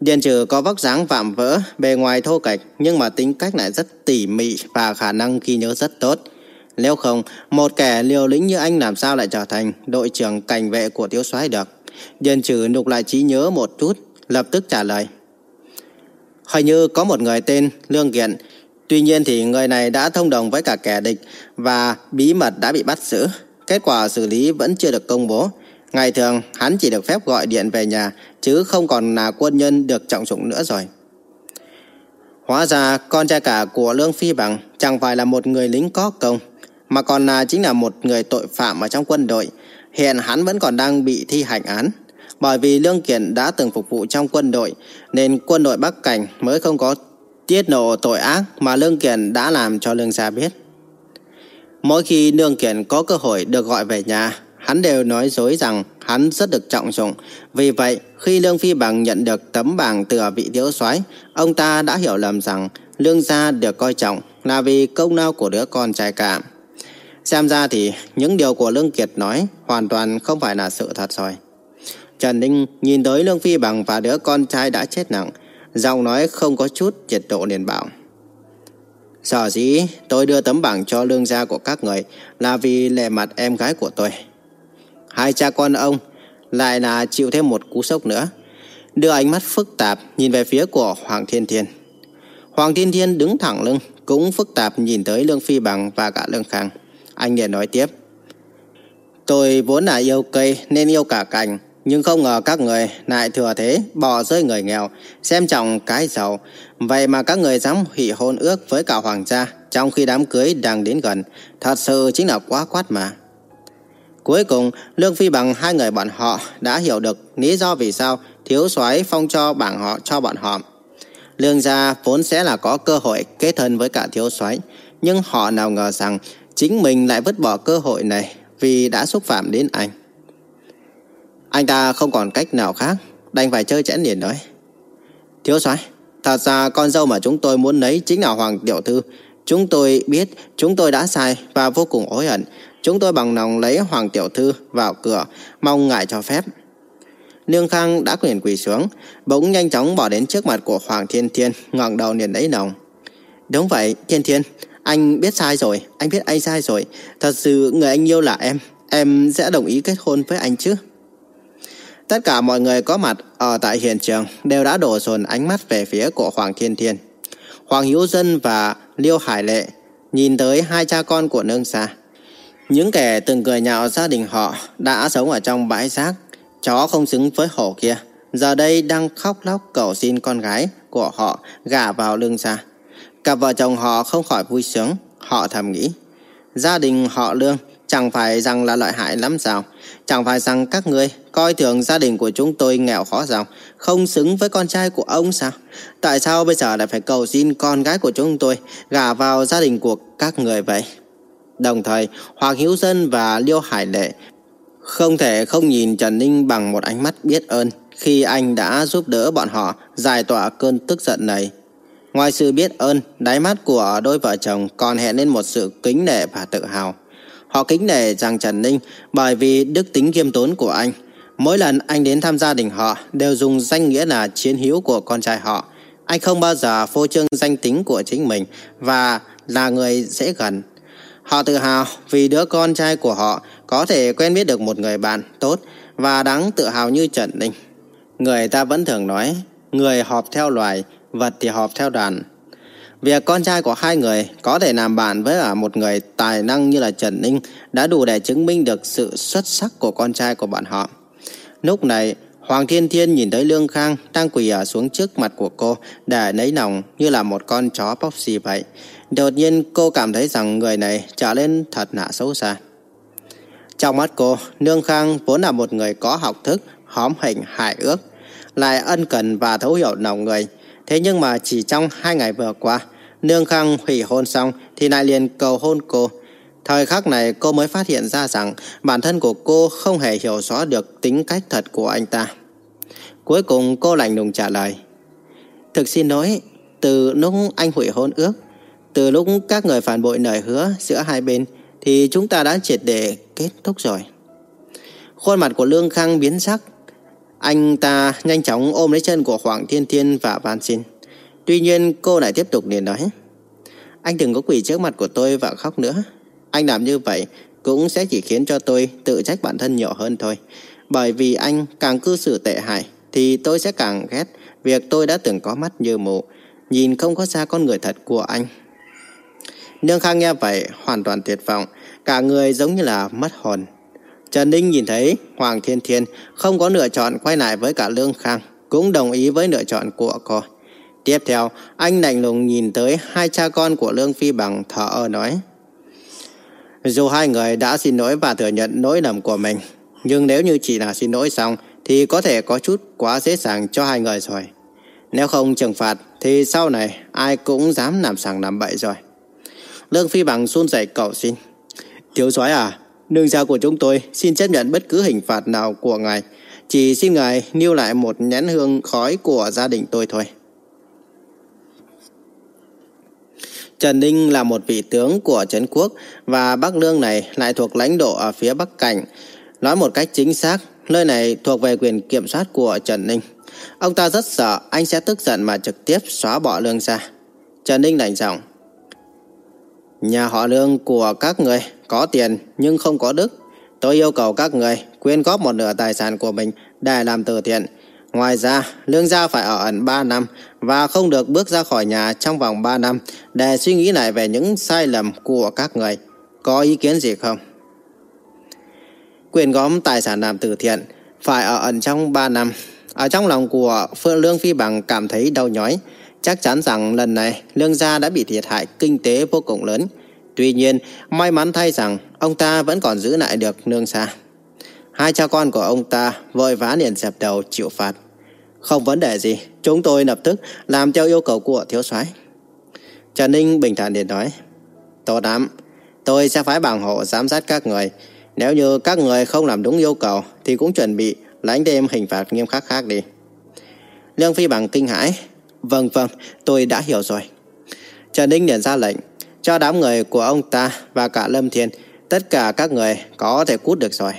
A: Điền trừ có vóc dáng vạm vỡ, bề ngoài thô kệch nhưng mà tính cách lại rất tỉ mỉ và khả năng ghi nhớ rất tốt. Nếu không, một kẻ liều lĩnh như anh làm sao lại trở thành đội trưởng cảnh vệ của thiếu soái được. Điền trừ nục lại trí nhớ một chút, lập tức trả lời. Hình như có một người tên Lương Kiện, tuy nhiên thì người này đã thông đồng với cả kẻ địch và bí mật đã bị bắt giữ. Kết quả xử lý vẫn chưa được công bố. Ngày thường hắn chỉ được phép gọi điện về nhà chứ không còn là quân nhân được trọng dụng nữa rồi. Hóa ra con trai cả của Lương Phi Bằng chẳng phải là một người lính có công, mà còn là chính là một người tội phạm ở trong quân đội. Hiện hắn vẫn còn đang bị thi hành án. Bởi vì Lương Kiển đã từng phục vụ trong quân đội, nên quân đội Bắc Cảnh mới không có tiết lộ tội ác mà Lương Kiển đã làm cho Lương Gia biết. Mỗi khi Lương Kiển có cơ hội được gọi về nhà, hắn đều nói dối rằng hắn rất được trọng dụng. Vì vậy, khi Lương Phi Bằng nhận được tấm bảng từ vị thiếu soái, ông ta đã hiểu lầm rằng Lương gia được coi trọng là vì công lao của đứa con trai cả. Xem ra thì những điều của Lương Kiệt nói hoàn toàn không phải là sự thật rồi. Trần Ninh nhìn tới Lương Phi Bằng và đứa con trai đã chết nặng, giọng nói không có chút nhiệt độ liền bảo. Sở dĩ tôi đưa tấm bảng cho lương gia của các người là vì lệ mặt em gái của tôi. Hai cha con ông lại là chịu thêm một cú sốc nữa. Đưa ánh mắt phức tạp nhìn về phía của Hoàng Thiên Thiên. Hoàng Thiên Thiên đứng thẳng lưng, cũng phức tạp nhìn tới Lương Phi Bằng và cả Lương Khang. Anh liền nói tiếp. Tôi vốn là yêu cây nên yêu cả cành, nhưng không ngờ các người lại thừa thế bỏ rơi người nghèo, xem trọng cái giàu. Vậy mà các người dám hủy hôn ước với cả hoàng gia trong khi đám cưới đang đến gần. Thật sự chính là quá quát mà. Cuối cùng, Lương Phi bằng hai người bọn họ đã hiểu được lý do vì sao thiếu soái phong cho bảng họ cho bọn họ. Lương gia vốn sẽ là có cơ hội kết thân với cả thiếu soái, nhưng họ nào ngờ rằng chính mình lại vứt bỏ cơ hội này vì đã xúc phạm đến anh. Anh ta không còn cách nào khác, đành phải chơi chẽn liền nói. Thiếu soái, thật ra con dâu mà chúng tôi muốn lấy chính là Hoàng Tiểu Thư. Chúng tôi biết chúng tôi đã sai và vô cùng hối hận. Chúng tôi bằng lòng lấy Hoàng Tiểu Thư vào cửa, mong ngài cho phép. Nương Khang đã quyền quỳ xuống, bỗng nhanh chóng bỏ đến trước mặt của Hoàng Thiên Thiên, ngẩng đầu liền lấy nồng. Đúng vậy, Thiên Thiên, anh biết sai rồi, anh biết anh sai rồi. Thật sự người anh yêu là em, em sẽ đồng ý kết hôn với anh chứ. Tất cả mọi người có mặt ở tại hiện trường đều đã đổ dồn ánh mắt về phía của Hoàng Thiên Thiên. Hoàng Hữu Dân và Liêu Hải Lệ nhìn tới hai cha con của nương xa. Những kẻ từng cười nhạo gia đình họ đã sống ở trong bãi rác, chó không xứng với hổ kia. Giờ đây đang khóc lóc cầu xin con gái của họ gả vào lương xa. Cặp vợ chồng họ không khỏi vui sướng, họ thầm nghĩ. Gia đình họ lương chẳng phải rằng là lợi hại lắm sao? Chẳng phải rằng các ngươi coi thường gia đình của chúng tôi nghèo khó sao? Không xứng với con trai của ông sao? Tại sao bây giờ lại phải cầu xin con gái của chúng tôi gả vào gia đình của các người vậy? Đồng thời, Hoàng Hiếu Dân và Liêu Hải Lệ không thể không nhìn Trần Ninh bằng một ánh mắt biết ơn khi anh đã giúp đỡ bọn họ giải tỏa cơn tức giận này. Ngoài sự biết ơn, đáy mắt của đôi vợ chồng còn hẹn lên một sự kính nể và tự hào. Họ kính nể rằng Trần Ninh bởi vì đức tính kiêm tốn của anh. Mỗi lần anh đến thăm gia đình họ đều dùng danh nghĩa là chiến hữu của con trai họ. Anh không bao giờ phô trương danh tính của chính mình và là người dễ gần. Họ tự hào vì đứa con trai của họ có thể quen biết được một người bạn tốt và đáng tự hào như Trần Ninh. Người ta vẫn thường nói, người họp theo loài, vật thì họp theo đoàn Việc con trai của hai người có thể làm bạn với ở một người tài năng như là Trần Ninh đã đủ để chứng minh được sự xuất sắc của con trai của bọn họ. Lúc này, Hoàng Thiên Thiên nhìn thấy Lương Khang đang quỳ ở xuống trước mặt của cô để nấy lòng như là một con chó bóc xì vậy. Đột nhiên cô cảm thấy rằng người này trở nên thật là xấu xa. Trong mắt cô, Lương Khang vốn là một người có học thức, hóm hình, hại ước, lại ân cần và thấu hiểu lòng người. Thế nhưng mà chỉ trong hai ngày vừa qua, Nương Khang hủy hôn xong thì lại liền cầu hôn cô. Thời khắc này cô mới phát hiện ra rằng bản thân của cô không hề hiểu rõ được tính cách thật của anh ta. Cuối cùng cô lạnh lùng trả lời. Thực xin lỗi, từ lúc anh hủy hôn ước, từ lúc các người phản bội lời hứa giữa hai bên thì chúng ta đã triệt để kết thúc rồi. Khuôn mặt của Lương Khang biến sắc, anh ta nhanh chóng ôm lấy chân của Hoàng Thiên Thiên và van xin. Tuy nhiên cô lại tiếp tục liền nói. Anh đừng có quỳ trước mặt của tôi và khóc nữa. Anh làm như vậy cũng sẽ chỉ khiến cho tôi tự trách bản thân nhỏ hơn thôi. Bởi vì anh càng cư xử tệ hại thì tôi sẽ càng ghét việc tôi đã từng có mắt như mù, nhìn không có ra con người thật của anh. Nương Khang nghe vậy hoàn toàn tuyệt vọng, cả người giống như là mất hồn. Trần Ninh nhìn thấy Hoàng Thiên Thiên không có lựa chọn quay lại với cả Lương Khang, cũng đồng ý với lựa chọn của cô. Tiếp theo, anh lạnh lùng nhìn tới hai cha con của Lương Phi bằng thở ơ nói. Dù hai người đã xin lỗi và thừa nhận lỗi lầm của mình, nhưng nếu như chỉ là xin lỗi xong thì có thể có chút quá dễ dàng cho hai người rồi. Nếu không trừng phạt thì sau này ai cũng dám làm sàng làm bậy rồi. Lương Phi bằng run rẩy cậu xin. Thiếu soái à, Nương gia của chúng tôi xin chấp nhận bất cứ hình phạt nào của ngài. Chỉ xin ngài nêu lại một nhãn hương khói của gia đình tôi thôi. Trần Ninh là một vị tướng của Trấn Quốc và Bắc Lương này lại thuộc lãnh độ ở phía Bắc Cảnh. Nói một cách chính xác, nơi này thuộc về quyền kiểm soát của Trần Ninh. Ông ta rất sợ anh sẽ tức giận mà trực tiếp xóa bỏ lương ra. Trần Ninh đành giọng. Nhà họ lương của các người có tiền nhưng không có đức. Tôi yêu cầu các người quyên góp một nửa tài sản của mình để làm từ thiện. Ngoài ra, lương gia phải ở ẩn 3 năm và không được bước ra khỏi nhà trong vòng 3 năm để suy nghĩ lại về những sai lầm của các người. Có ý kiến gì không? Quyền góp tài sản làm từ thiện Phải ở ẩn trong 3 năm. Ở trong lòng của Phương Lương Phi Bằng cảm thấy đau nhói. Chắc chắn rằng lần này Lương Gia đã bị thiệt hại kinh tế vô cùng lớn. Tuy nhiên, may mắn thay rằng ông ta vẫn còn giữ lại được nương xa. Hai cha con của ông ta vội vã liền dẹp đầu chịu phạt. Không vấn đề gì, chúng tôi lập tức làm theo yêu cầu của thiếu soái. Trần Ninh bình thản liền nói, Tốt lắm, tôi sẽ phái bảng hộ giám sát các người. Nếu như các người không làm đúng yêu cầu thì cũng chuẩn bị lãnh thêm hình phạt nghiêm khắc khác đi. Lương Phi bằng kinh hãi, Vâng vâng, tôi đã hiểu rồi. Trần Ninh liền ra lệnh cho đám người của ông ta và cả Lâm Thiên, tất cả các người có thể cút được rồi.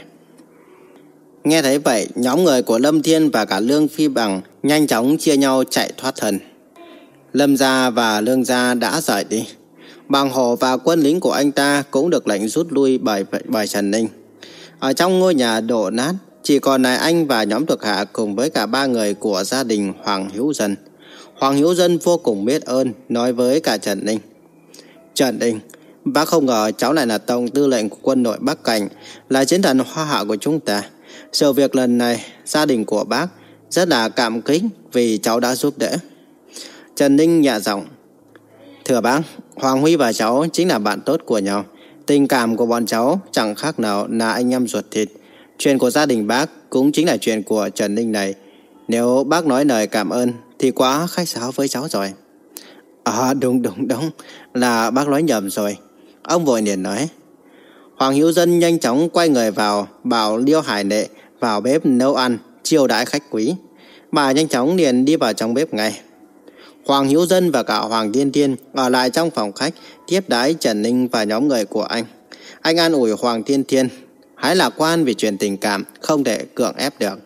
A: Nghe thấy vậy, nhóm người của Lâm Thiên và cả Lương Phi Bằng nhanh chóng chia nhau chạy thoát thân. Lâm Gia và Lương Gia đã rời đi. Bằng Hồ và quân lính của anh ta cũng được lệnh rút lui bởi, bởi Trần Ninh. Ở trong ngôi nhà đổ nát, chỉ còn lại anh và nhóm thuộc hạ cùng với cả ba người của gia đình Hoàng Hữu Dân. Hoàng Hữu Dân vô cùng biết ơn nói với cả Trần Ninh. Trần Ninh, bác không ngờ cháu lại là tổng tư lệnh của quân đội Bắc Cảnh, là chiến thần hoa hạ của chúng ta. Sự việc lần này, gia đình của bác rất là cảm kích vì cháu đã giúp đỡ. Trần Ninh nhẹ giọng. Thưa bác, Hoàng Huy và cháu chính là bạn tốt của nhau. Tình cảm của bọn cháu chẳng khác nào là anh em ruột thịt. Chuyện của gia đình bác cũng chính là chuyện của Trần Ninh này. Nếu bác nói lời cảm ơn thì quá khách sáo với cháu rồi. À đúng đúng đúng, là bác nói nhầm rồi. Ông vội liền nói. Hoàng Hữu Dân nhanh chóng quay người vào, bảo Liêu Hải Nệ vào bếp nấu ăn, chiêu đãi khách quý. Bà nhanh chóng liền đi vào trong bếp ngay. Hoàng Hữu Dân và cả Hoàng Tiên Tiên ở lại trong phòng khách tiếp đái Trần Ninh và nhóm người của anh. Anh an ủi Hoàng Tiên Tiên, hãy lạc quan vì chuyện tình cảm không thể cưỡng ép được.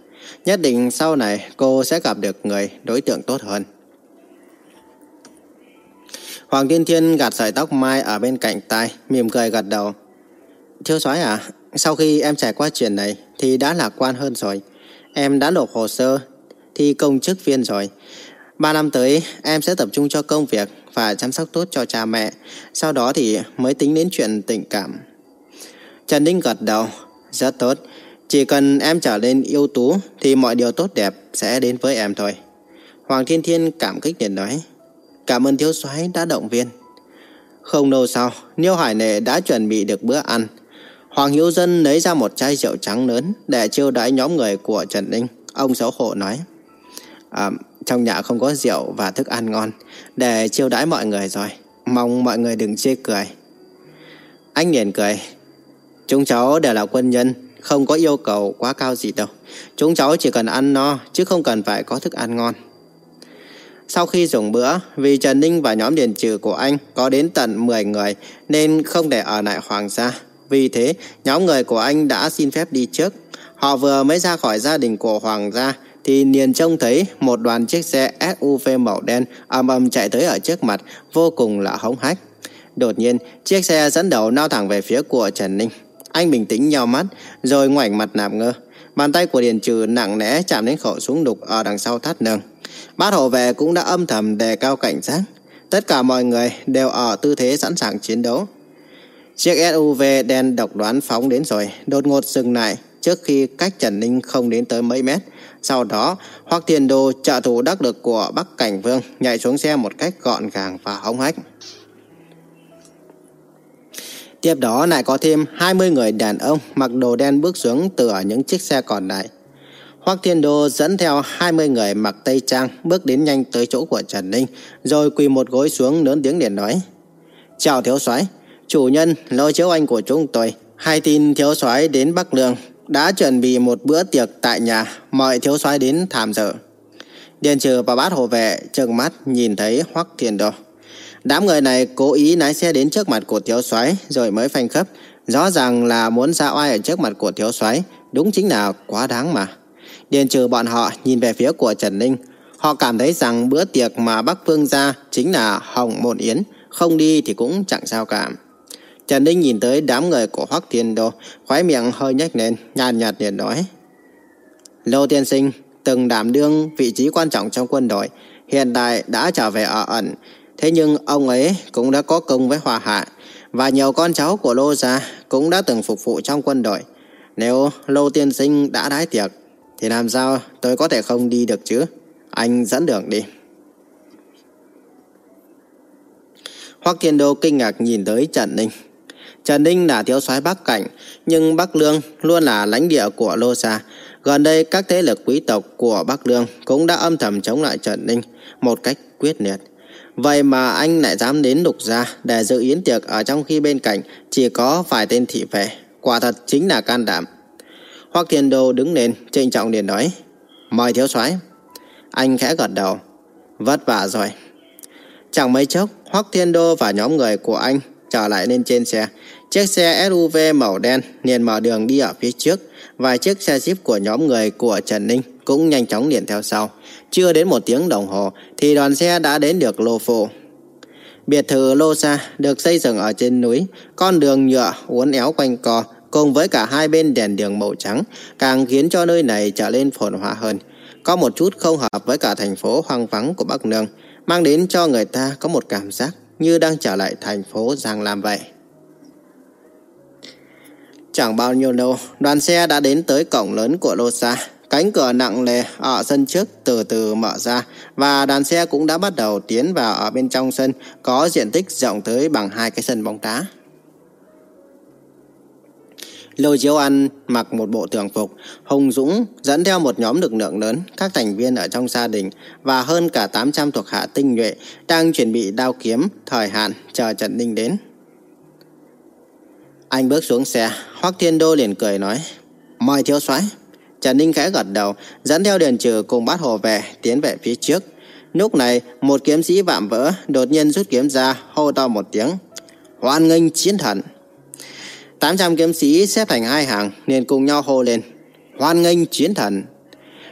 A: Nhất định sau này cô sẽ gặp được người đối tượng tốt hơn. Hoàng Thiên Thiên gạt sợi tóc mai ở bên cạnh tai, mỉm cười gật đầu. Thiếu soái à, sau khi em trải qua chuyện này thì đã lạc quan hơn rồi. Em đã nộp hồ sơ thi công chức viên rồi. Ba năm tới em sẽ tập trung cho công việc và chăm sóc tốt cho cha mẹ. Sau đó thì mới tính đến chuyện tình cảm. Trần Ninh gật đầu. Rất tốt. Chỉ cần em trở nên yêu tú thì mọi điều tốt đẹp sẽ đến với em thôi. Hoàng Thiên Thiên cảm kích liền nói. Cảm ơn thiếu soái đã động viên. Không lâu sau, Niêu Hải Nệ đã chuẩn bị được bữa ăn. Hoàng Hiếu Dân lấy ra một chai rượu trắng lớn để chiêu đãi nhóm người của Trần Ninh. Ông xấu hổ nói. À, trong nhà không có rượu và thức ăn ngon để chiêu đãi mọi người rồi. Mong mọi người đừng chê cười. Anh liền cười. Chúng cháu đều là quân nhân, không có yêu cầu quá cao gì đâu. Chúng cháu chỉ cần ăn no, chứ không cần phải có thức ăn ngon. Sau khi dùng bữa, vì Trần Ninh và nhóm điền trừ của anh có đến tận 10 người nên không để ở lại Hoàng gia. Vì thế, nhóm người của anh đã xin phép đi trước. Họ vừa mới ra khỏi gia đình của Hoàng gia thì liền trông thấy một đoàn chiếc xe SUV màu đen ầm ầm chạy tới ở trước mặt, vô cùng là hống hách. Đột nhiên, chiếc xe dẫn đầu lao thẳng về phía của Trần Ninh. Anh bình tĩnh nhào mắt, rồi ngoảnh mặt nạp ngơ. Bàn tay của Điền Trừ nặng nẽ chạm đến khẩu súng đục ở đằng sau thắt nâng. Bát hộ vệ cũng đã âm thầm đề cao cảnh giác. Tất cả mọi người đều ở tư thế sẵn sàng chiến đấu. Chiếc SUV đen độc đoán phóng đến rồi, đột ngột dừng lại trước khi cách Trần Ninh không đến tới mấy mét. Sau đó, Hoắc Thiên Đô, trợ thủ đắc lực của Bắc Cảnh Vương, nhảy xuống xe một cách gọn gàng và hống hách. Tiếp đó lại có thêm 20 người đàn ông mặc đồ đen bước xuống từ ở những chiếc xe còn lại. Hoắc Thiên Đô dẫn theo 20 người mặc tây trang bước đến nhanh tới chỗ của Trần Ninh, rồi quỳ một gối xuống lớn tiếng liền nói: "Chào thiếu soái, chủ nhân lôi chiếu anh của chúng tôi, hai tin thiếu soái đến Bắc Lương đã chuẩn bị một bữa tiệc tại nhà, mời thiếu soái đến tham dự." Điền Trừ và Bát Hộ vệ trừng mắt nhìn thấy Hoắc Thiên Đô. Đám người này cố ý lái xe đến trước mặt của thiếu soái rồi mới phanh khấp, rõ ràng là muốn ra oai ở trước mặt của thiếu soái, đúng chính là quá đáng mà. Điền trừ bọn họ nhìn về phía của Trần Ninh. Họ cảm thấy rằng bữa tiệc mà Bắc Phương ra chính là hồng Môn yến, không đi thì cũng chẳng sao cả. Trần Ninh nhìn tới đám người của Hoắc Thiên Đô, khóe miệng hơi nhếch lên, nhàn nhạt liền nói. Lô Tiên Sinh từng đảm đương vị trí quan trọng trong quân đội, hiện tại đã trở về ở ẩn. Thế nhưng ông ấy cũng đã có công với Hòa Hạ, và nhiều con cháu của Lô Gia cũng đã từng phục vụ trong quân đội. Nếu Lô Tiên Sinh đã đái tiệc, thì làm sao tôi có thể không đi được chứ? Anh dẫn đường đi. Hoắc Thiên Đô kinh ngạc nhìn tới Trần Ninh. Trần Ninh là thiếu soái Bắc Cảnh, nhưng Bắc Lương luôn là lãnh địa của Lô Sa. Gần đây các thế lực quý tộc của Bắc Lương cũng đã âm thầm chống lại Trần Ninh một cách quyết liệt. Vậy mà anh lại dám đến đục ra để dự yến tiệc ở trong khi bên cạnh chỉ có vài tên thị vệ. Quả thật chính là can đảm. Hoắc Thiên Đô đứng lên, trịnh trọng liền nói. Mời thiếu soái. Anh khẽ gật đầu. Vất vả rồi. Chẳng mấy chốc, Hoắc Thiên Đô và nhóm người của anh trở lại lên trên xe. Chiếc xe SUV màu đen liền mở đường đi ở phía trước. Vài chiếc xe jeep của nhóm người của Trần Ninh cũng nhanh chóng liền theo sau. Chưa đến một tiếng đồng hồ thì đoàn xe đã đến được Lô Phổ. Biệt thự Lô Sa được xây dựng ở trên núi, con đường nhựa uốn éo quanh co cùng với cả hai bên đèn đường màu trắng càng khiến cho nơi này trở nên phồn hoa hơn. Có một chút không hợp với cả thành phố hoang vắng của Bắc Nương, mang đến cho người ta có một cảm giác như đang trở lại thành phố Giang Lam vậy. Chẳng bao nhiêu lâu, đoàn xe đã đến tới cổng lớn của Lô Sa. Cánh cửa nặng nề ở sân trước từ từ mở ra và đoàn xe cũng đã bắt đầu tiến vào ở bên trong sân có diện tích rộng tới bằng hai cái sân bóng đá. lôi Chiếu An mặc một bộ thường phục, Hùng Dũng dẫn theo một nhóm lực lượng lớn, các thành viên ở trong gia đình và hơn cả 800 thuộc hạ tinh nhuệ đang chuẩn bị đao kiếm, thời hạn chờ Trần Ninh đến. Anh bước xuống xe, Hoắc Thiên Đô liền cười nói, mời thiếu soái. Trần Ninh khẽ gật đầu, dẫn theo Điền Trừ cùng bắt hồ về, tiến về phía trước. Lúc này, một kiếm sĩ vạm vỡ, đột nhiên rút kiếm ra, hô to một tiếng. Hoan nghênh chiến thần. 800 kiếm sĩ xếp thành hai hàng, liền cùng nhau hô lên. Hoan nghênh chiến thần.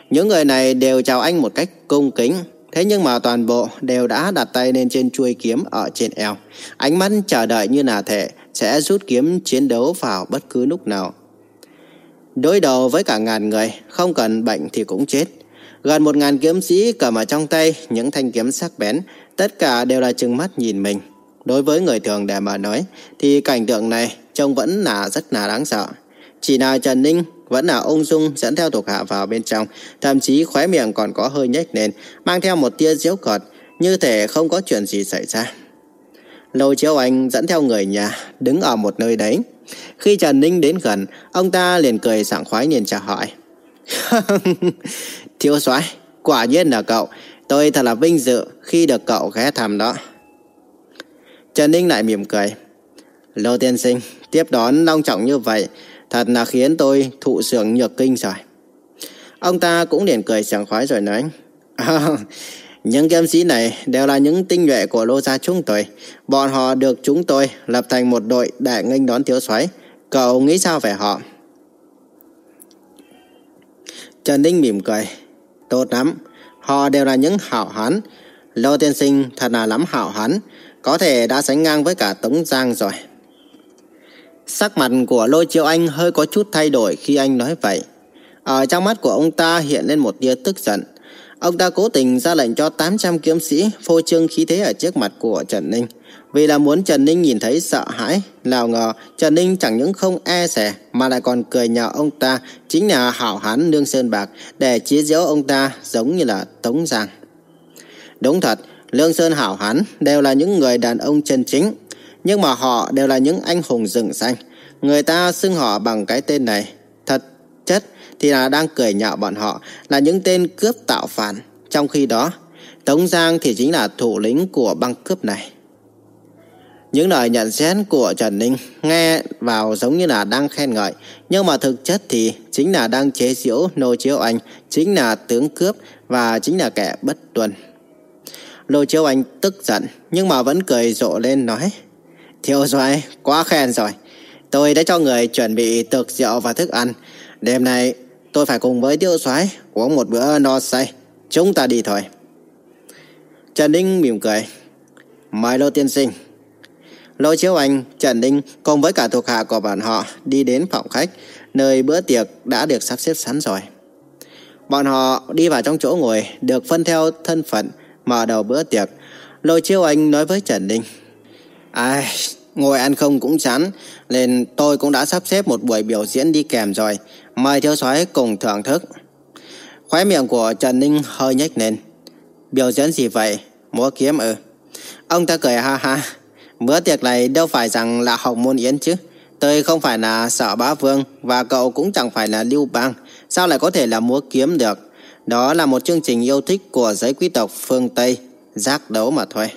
A: Những người này đều chào anh một cách cung kính. Thế nhưng mà toàn bộ đều đã đặt tay lên trên chuôi kiếm ở trên eo. Ánh mắt chờ đợi như là thể sẽ rút kiếm chiến đấu vào bất cứ lúc nào. Đối đầu với cả ngàn người, không cần bệnh thì cũng chết. Gần một ngàn kiếm sĩ cầm ở trong tay những thanh kiếm sắc bén, tất cả đều là trừng mắt nhìn mình. Đối với người thường để mà nói, thì cảnh tượng này trông vẫn là rất là đáng sợ. Chỉ là Trần Ninh vẫn là ung dung dẫn theo thuộc hạ vào bên trong, thậm chí khóe miệng còn có hơi nhếch lên, mang theo một tia diễu cợt, như thể không có chuyện gì xảy ra. lâu Chiếu Anh dẫn theo người nhà, đứng ở một nơi đấy. Khi Trần Ninh đến gần, ông ta liền cười sảng khoái nhìn chào hỏi. Thiếu soái quả nhiên là cậu. Tôi thật là vinh dự khi được cậu ghé thăm đó. Trần Ninh lại mỉm cười. Lô tiên sinh, tiếp đón long trọng như vậy, thật là khiến tôi thụ sưởng nhược kinh rồi. Ông ta cũng liền cười sảng khoái rồi nói. những kiếm sĩ này đều là những tinh nhuệ của lô gia chúng tôi. Bọn họ được chúng tôi lập thành một đội để nghênh đón thiếu soái. Cậu nghĩ sao về họ? Trần Ninh mỉm cười. Tốt lắm. Họ đều là những hảo hán. Lô tiên sinh thật là lắm hảo hán. Có thể đã sánh ngang với cả Tống Giang rồi. Sắc mặt của Lô Chiêu Anh hơi có chút thay đổi khi anh nói vậy. Ở trong mắt của ông ta hiện lên một tia tức giận. Ông ta cố tình ra lệnh cho 800 kiếm sĩ phô trương khí thế ở trước mặt của Trần Ninh. Vì là muốn Trần Ninh nhìn thấy sợ hãi, nào ngờ Trần Ninh chẳng những không e sẻ mà lại còn cười nhạo ông ta chính là hảo hán Nương Sơn Bạc để chế giễu ông ta giống như là Tống Giang. Đúng thật, Lương Sơn hảo hán đều là những người đàn ông chân chính, nhưng mà họ đều là những anh hùng rừng xanh. Người ta xưng họ bằng cái tên này, thật chất thì là đang cười nhạo bọn họ là những tên cướp tạo phản. Trong khi đó, Tống Giang thì chính là thủ lĩnh của băng cướp này. Những lời nhận xét của Trần Ninh nghe vào giống như là đang khen ngợi, nhưng mà thực chất thì chính là đang chế giễu Nô Chiếu Anh, chính là tướng cướp và chính là kẻ bất tuân. nô Chiếu Anh tức giận nhưng mà vẫn cười rộ lên nói Thiếu soái quá khen rồi. Tôi đã cho người chuẩn bị thực rượu và thức ăn. Đêm nay tôi phải cùng với tiêu soái uống một bữa no say. Chúng ta đi thôi. Trần Ninh mỉm cười. Mời Lô Tiên Sinh. Lô Chiếu Anh, Trần Ninh cùng với cả thuộc hạ của bọn họ đi đến phòng khách, nơi bữa tiệc đã được sắp xếp sẵn rồi. Bọn họ đi vào trong chỗ ngồi, được phân theo thân phận, mở đầu bữa tiệc. Lô Chiếu Anh nói với Trần Ninh. Ai, ngồi ăn không cũng chán, nên tôi cũng đã sắp xếp một buổi biểu diễn đi kèm rồi. Mời thiếu soái cùng thưởng thức. Khóe miệng của Trần Ninh hơi nhếch lên. Biểu diễn gì vậy? Múa kiếm ư? Ông ta cười ha ha. Bữa tiệc này đâu phải rằng là học môn yến chứ. Tôi không phải là sở bá vương và cậu cũng chẳng phải là lưu bang. Sao lại có thể là múa kiếm được? Đó là một chương trình yêu thích của giới quý tộc phương Tây, giác đấu mà thôi.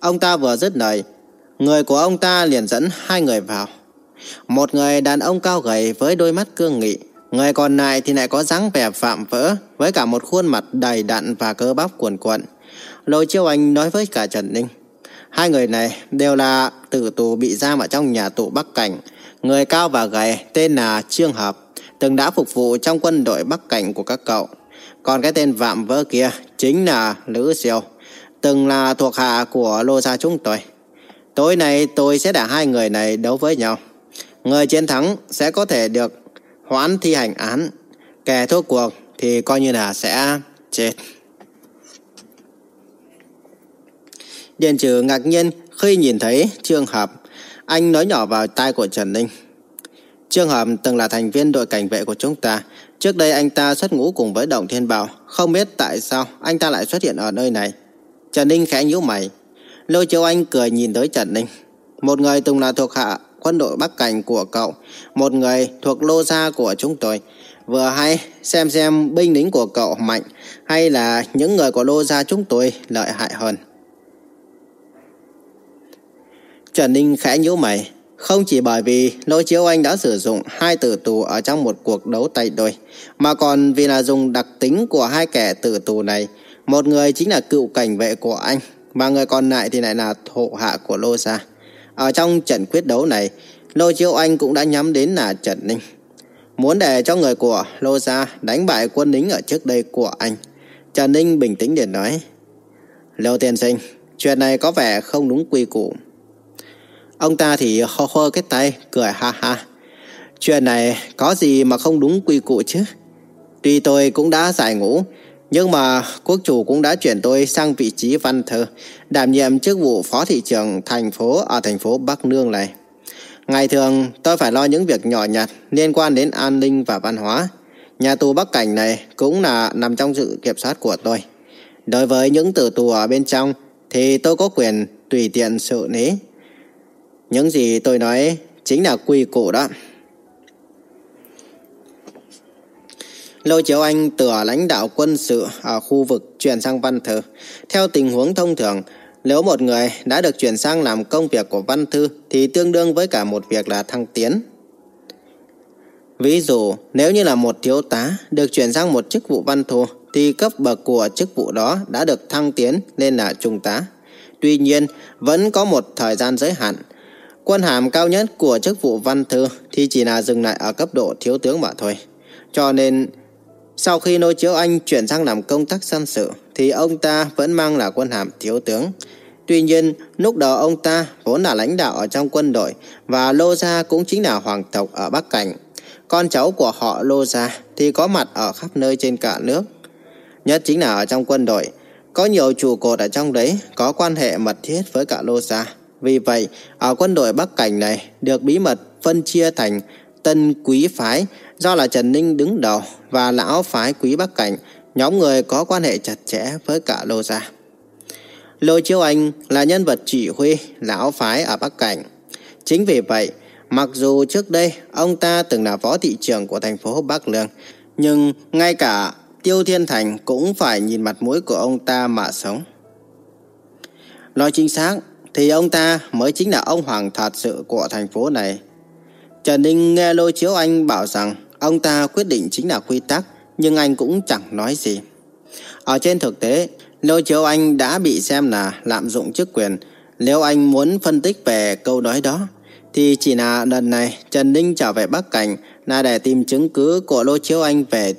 A: Ông ta vừa dứt lời, người của ông ta liền dẫn hai người vào. Một người đàn ông cao gầy với đôi mắt cương nghị, người còn lại thì lại có dáng vẻ phạm vỡ với cả một khuôn mặt đầy đặn và cơ bắp cuồn cuộn. Lôi Chiêu Anh nói với cả Trần Ninh, hai người này đều là tử tù bị giam ở trong nhà tù Bắc Cảnh. Người cao và gầy tên là Trương Hợp, từng đã phục vụ trong quân đội Bắc Cảnh của các cậu. Còn cái tên vạm vỡ kia chính là Lữ Siêu, từng là thuộc hạ của Lô Gia chúng tôi. Tối nay tôi sẽ để hai người này đấu với nhau. Người chiến thắng sẽ có thể được hoãn thi hành án. Kẻ thua cuộc thì coi như là sẽ chết. Điền trừ ngạc nhiên khi nhìn thấy Trương Hợp. Anh nói nhỏ vào tai của Trần Ninh. Trương Hợp từng là thành viên đội cảnh vệ của chúng ta. Trước đây anh ta xuất ngũ cùng với Đồng Thiên Bảo. Không biết tại sao anh ta lại xuất hiện ở nơi này. Trần Ninh khẽ nhíu mày. Lôi Châu Anh cười nhìn tới Trần Ninh. Một người từng là thuộc hạ quân đội Bắc Cảnh của cậu. Một người thuộc lô gia của chúng tôi. Vừa hay xem xem binh lính của cậu mạnh hay là những người của lô gia chúng tôi lợi hại hơn. Trần Ninh khẽ nhíu mày. Không chỉ bởi vì Lôi Chiếu Anh đã sử dụng hai tử tù ở trong một cuộc đấu tay đôi, mà còn vì là dùng đặc tính của hai kẻ tử tù này. Một người chính là cựu cảnh vệ của anh, mà người còn lại thì lại là thổ hạ của Lô Gia. Ở trong trận quyết đấu này, Lô Chiếu Anh cũng đã nhắm đến là Trần Ninh. Muốn để cho người của Lô Gia đánh bại quân lính ở trước đây của anh. Trần Ninh bình tĩnh để nói. Lô Tiên Sinh, chuyện này có vẻ không đúng quy củ. Ông ta thì ho ho cái tay, cười ha ha. Chuyện này có gì mà không đúng quy củ chứ? Tuy tôi cũng đã giải ngũ, nhưng mà quốc chủ cũng đã chuyển tôi sang vị trí văn thơ, đảm nhiệm chức vụ phó thị trưởng thành phố ở thành phố Bắc Nương này. Ngày thường tôi phải lo những việc nhỏ nhặt liên quan đến an ninh và văn hóa. Nhà tù Bắc Cảnh này cũng là nằm trong sự kiểm soát của tôi. Đối với những tử tù ở bên trong thì tôi có quyền tùy tiện sự lý. Những gì tôi nói chính là quy củ đó. Lôi Chiếu Anh từ lãnh đạo quân sự ở khu vực chuyển sang văn thư. Theo tình huống thông thường, nếu một người đã được chuyển sang làm công việc của văn thư thì tương đương với cả một việc là thăng tiến. Ví dụ, nếu như là một thiếu tá được chuyển sang một chức vụ văn thư thì cấp bậc của chức vụ đó đã được thăng tiến lên là trung tá. Tuy nhiên, vẫn có một thời gian giới hạn. Quân hàm cao nhất của chức vụ văn thư thì chỉ là dừng lại ở cấp độ thiếu tướng mà thôi. Cho nên, sau khi Nô Chiếu Anh chuyển sang làm công tác dân sự, thì ông ta vẫn mang là quân hàm thiếu tướng. Tuy nhiên, lúc đó ông ta vốn là lãnh đạo ở trong quân đội và Lô Gia cũng chính là hoàng tộc ở Bắc Cảnh. Con cháu của họ Lô Gia thì có mặt ở khắp nơi trên cả nước. Nhất chính là ở trong quân đội, có nhiều trụ cột ở trong đấy có quan hệ mật thiết với cả Lô Gia. Vì vậy, ở quân đội Bắc Cảnh này được bí mật phân chia thành tân quý phái do là Trần Ninh đứng đầu và lão phái quý Bắc Cảnh, nhóm người có quan hệ chặt chẽ với cả Lô Gia. Lô Chiêu Anh là nhân vật chỉ huy lão phái ở Bắc Cảnh. Chính vì vậy, mặc dù trước đây ông ta từng là phó thị trưởng của thành phố Bắc Lương, nhưng ngay cả Tiêu Thiên Thành cũng phải nhìn mặt mũi của ông ta mà sống. Nói chính xác thì ông ta mới chính là ông hoàng thật sự của thành phố này. Trần Ninh nghe Lô Chiếu Anh bảo rằng ông ta quyết định chính là quy tắc, nhưng anh cũng chẳng nói gì. Ở trên thực tế, lôi Chiếu Anh đã bị xem là lạm dụng chức quyền. Nếu anh muốn phân tích về câu nói đó, thì chỉ là lần này Trần Ninh trở về Bắc Cảnh là để tìm chứng cứ của Lô Chiếu Anh về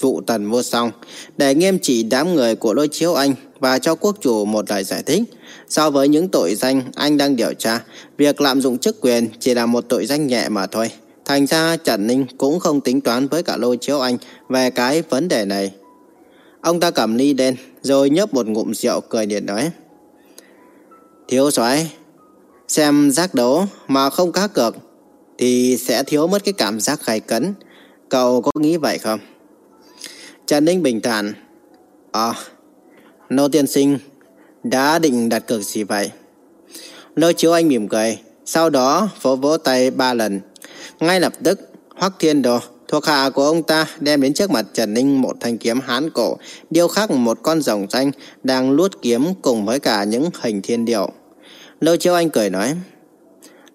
A: vụ tần vô song, để nghiêm trị đám người của Lô Chiếu Anh và cho quốc chủ một lời giải thích. So với những tội danh anh đang điều tra, việc lạm dụng chức quyền chỉ là một tội danh nhẹ mà thôi. Thành ra Trần Ninh cũng không tính toán với cả lôi Chiếu Anh về cái vấn đề này. Ông ta cầm ly đen rồi nhấp một ngụm rượu cười điện nói. Thiếu soái xem giác đấu mà không cá cược thì sẽ thiếu mất cái cảm giác gay cấn. Cậu có nghĩ vậy không? Trần Ninh bình thản. Ờ, nô tiên sinh đã định đặt cược gì vậy? Lôi chiếu anh mỉm cười, sau đó vỗ vỗ tay ba lần. Ngay lập tức, Hoắc Thiên Đồ, thuộc hạ của ông ta đem đến trước mặt Trần Ninh một thanh kiếm hán cổ, điêu khắc một con rồng xanh đang luốt kiếm cùng với cả những hình thiên điệu. Lâu Chiêu anh cười nói,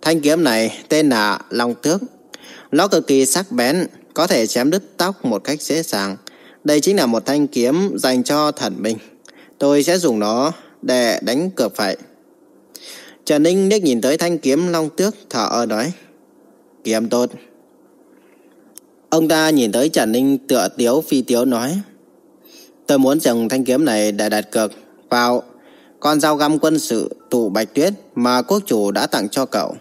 A: thanh kiếm này tên là Long Tước. Nó cực kỳ sắc bén, có thể chém đứt tóc một cách dễ dàng. Đây chính là một thanh kiếm dành cho thần minh. Tôi sẽ dùng nó để đánh cược phải. Trần Ninh liếc nhìn tới thanh kiếm long tước thở ơ nói. Kiếm tốt. Ông ta nhìn tới Trần Ninh tựa tiếu phi tiếu nói. Tôi muốn dùng thanh kiếm này để đặt cược vào con dao găm quân sự tụ bạch tuyết mà quốc chủ đã tặng cho cậu.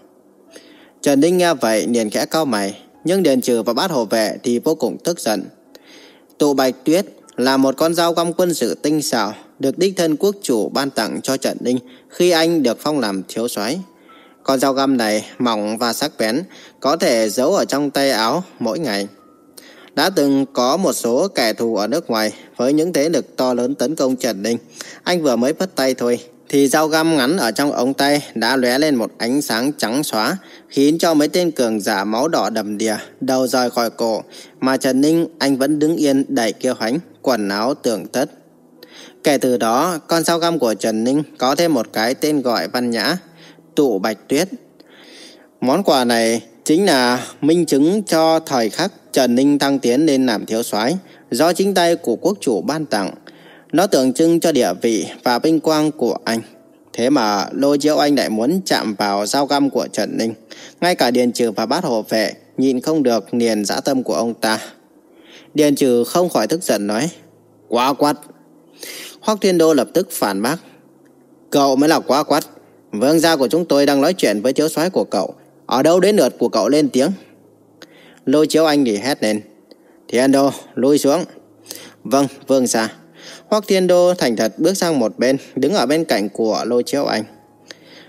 A: Trần Ninh nghe vậy liền khẽ cao mày, nhưng Điền Trừ và bát hộ vệ thì vô cùng tức giận. Tụ bạch tuyết là một con dao găm quân sự tinh xảo, được đích thân quốc chủ ban tặng cho Trần Ninh khi anh được phong làm thiếu soái. Con dao găm này mỏng và sắc bén, có thể giấu ở trong tay áo mỗi ngày. Đã từng có một số kẻ thù ở nước ngoài với những thế lực to lớn tấn công Trần Ninh. Anh vừa mới phất tay thôi, thì dao găm ngắn ở trong ống tay đã lóe lên một ánh sáng trắng xóa, khiến cho mấy tên cường giả máu đỏ đầm đìa, đầu rời khỏi cổ, mà Trần Ninh anh vẫn đứng yên đầy kêu hãnh, quần áo tường tất. Kể từ đó, con dao găm của Trần Ninh có thêm một cái tên gọi văn nhã, tụ bạch tuyết. Món quà này chính là minh chứng cho thời khắc Trần Ninh thăng tiến lên làm thiếu soái, do chính tay của quốc chủ ban tặng. Nó tượng trưng cho địa vị và vinh quang của anh. Thế mà Lô Chiếu Anh lại muốn chạm vào dao găm của Trần Ninh. Ngay cả Điền Trừ và bát hộ vệ nhịn không được niền dã tâm của ông ta. Điền Trừ không khỏi tức giận nói, Quá quát Hoắc Thiên Đô lập tức phản bác, Cậu mới là quá quát Vương gia của chúng tôi đang nói chuyện với chiếu soái của cậu. Ở đâu đến lượt của cậu lên tiếng? Lôi chiếu anh thì hét lên. Thiên Đô lui xuống. Vâng vương gia. Hoắc Thiên Đô thành thật bước sang một bên, Đứng ở bên cạnh của lôi chiếu anh.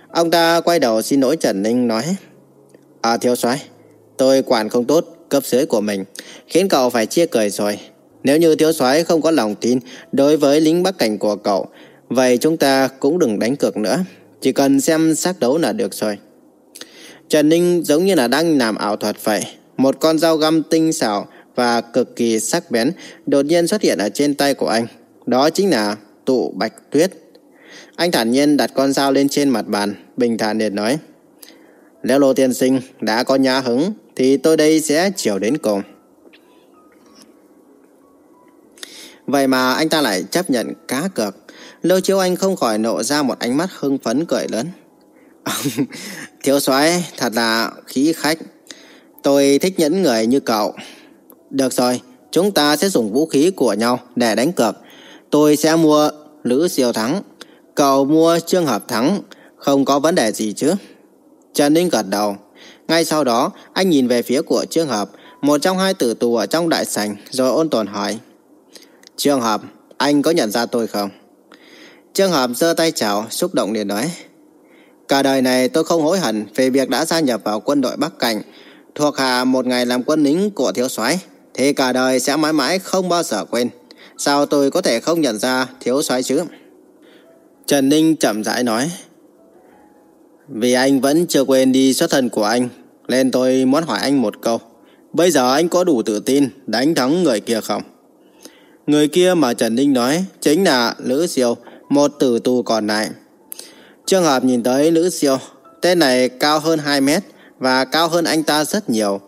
A: Ông ta quay đầu xin lỗi Trần Ninh nói À thiếu soái, Tôi quản không tốt cấp dưới của mình, Khiến cậu phải chia cười rồi. Nếu như thiếu soái không có lòng tin Đối với lính bắc cảnh của cậu, Vậy chúng ta cũng đừng đánh cược nữa. Chỉ cần xem xác đấu là được rồi. Trần Ninh giống như là đang làm ảo thuật vậy. Một con dao găm tinh xảo Và cực kỳ sắc bén Đột nhiên xuất hiện ở trên tay của anh. Đó chính là tụ bạch tuyết. Anh thản nhiên đặt con dao lên trên mặt bàn, Bình thản điện nói Nếu lô tiên sinh, đã có nhã hứng Thì tôi đây sẽ chiều đến cùng. Vậy mà anh ta lại chấp nhận cá cược. Lưu Chiếu Anh không khỏi nộ ra một ánh mắt hưng phấn cười lớn. Thiếu soái thật là khí khách. Tôi thích những người như cậu. Được rồi, chúng ta sẽ dùng vũ khí của nhau để đánh cược. Tôi sẽ mua Lữ Siêu Thắng. Cậu mua Trương Hợp Thắng. Không có vấn đề gì chứ? Trần Ninh gật đầu. Ngay sau đó, anh nhìn về phía của Trương Hợp, một trong hai tử tù ở trong đại sảnh, rồi ôn tồn hỏi. Trương Hợp, anh có nhận ra tôi không? Trương Hợp giơ tay chào, xúc động liền nói. Cả đời này tôi không hối hận về việc đã gia nhập vào quân đội Bắc Cảnh, thuộc hạ một ngày làm quân lính của thiếu soái, thì cả đời sẽ mãi mãi không bao giờ quên. Sao tôi có thể không nhận ra thiếu soái chứ? Trần Ninh chậm rãi nói. Vì anh vẫn chưa quên đi xuất thân của anh, nên tôi muốn hỏi anh một câu. Bây giờ anh có đủ tự tin đánh thắng người kia không? Người kia mà Trần Ninh nói chính là Lữ Siêu, một tử tù còn lại. Trường hợp nhìn tới Lữ Siêu, tên này cao hơn 2 mét và cao hơn anh ta rất nhiều.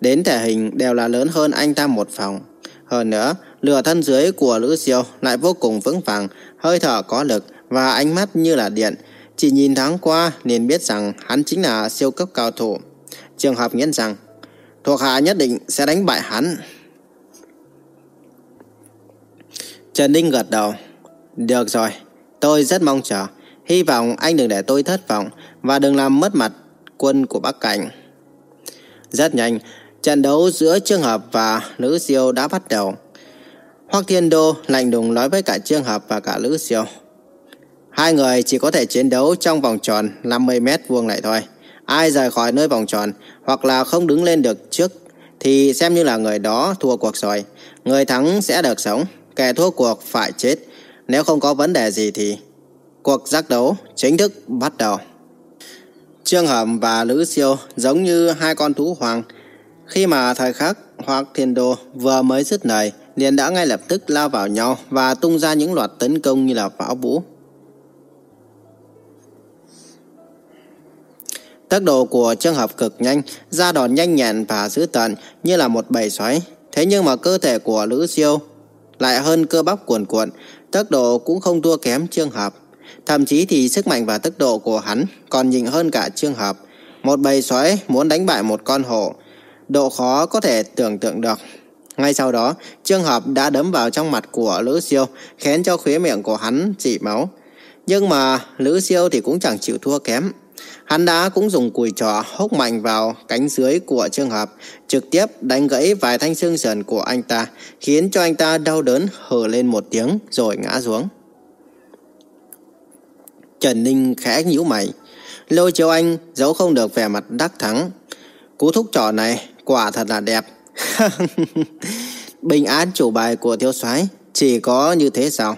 A: Đến thể hình đều là lớn hơn anh ta một phòng. Hơn nữa, lửa thân dưới của Lữ Siêu lại vô cùng vững vàng, hơi thở có lực và ánh mắt như là điện. Chỉ nhìn thoáng qua nên biết rằng hắn chính là siêu cấp cao thủ. Trường hợp nghiến rằng, thuộc hạ nhất định sẽ đánh bại hắn. Trần Ninh gật đầu. Được rồi, tôi rất mong chờ. Hy vọng anh đừng để tôi thất vọng và đừng làm mất mặt quân của Bắc Cảnh. Rất nhanh, trận đấu giữa Trương Hợp và Lữ Siêu đã bắt đầu. Hoắc Thiên Đô lạnh lùng nói với cả Trương Hợp và cả Lữ Siêu. Hai người chỉ có thể chiến đấu trong vòng tròn 50 mét vuông lại thôi. Ai rời khỏi nơi vòng tròn hoặc là không đứng lên được trước thì xem như là người đó thua cuộc rồi. Người thắng sẽ được sống, kẻ thua cuộc phải chết. Nếu không có vấn đề gì thì cuộc giác đấu chính thức bắt đầu. Trương Hợp và Lữ Siêu giống như hai con thú hoàng. Khi mà thời khắc hoặc thiên đồ vừa mới dứt lời, liền đã ngay lập tức lao vào nhau và tung ra những loạt tấn công như là pháo vũ. Tốc độ của Trương Hợp cực nhanh, ra đòn nhanh nhẹn và dữ tợn như là một bầy xoáy. Thế nhưng mà cơ thể của Lữ Siêu lại hơn cơ bắp cuồn cuộn, tốc độ cũng không thua kém Trương Hợp. Thậm chí thì sức mạnh và tốc độ của hắn còn nhỉnh hơn cả Trương Hợp. Một bầy sói muốn đánh bại một con hổ, độ khó có thể tưởng tượng được. Ngay sau đó, Trương Hợp đã đấm vào trong mặt của Lữ Siêu, khiến cho khóe miệng của hắn chỉ máu. Nhưng mà Lữ Siêu thì cũng chẳng chịu thua kém. Hắn đã cũng dùng cùi trỏ hốc mạnh vào cánh dưới của Trương Hợp, trực tiếp đánh gãy vài thanh xương sườn của anh ta, khiến cho anh ta đau đớn hở lên một tiếng rồi ngã xuống. Trần Ninh khẽ nhíu mày, lôi chiếu anh giấu không được vẻ mặt đắc thắng. Cú thúc trỏ này quả thật là đẹp. Bình án chủ bài của thiếu soái chỉ có như thế sao?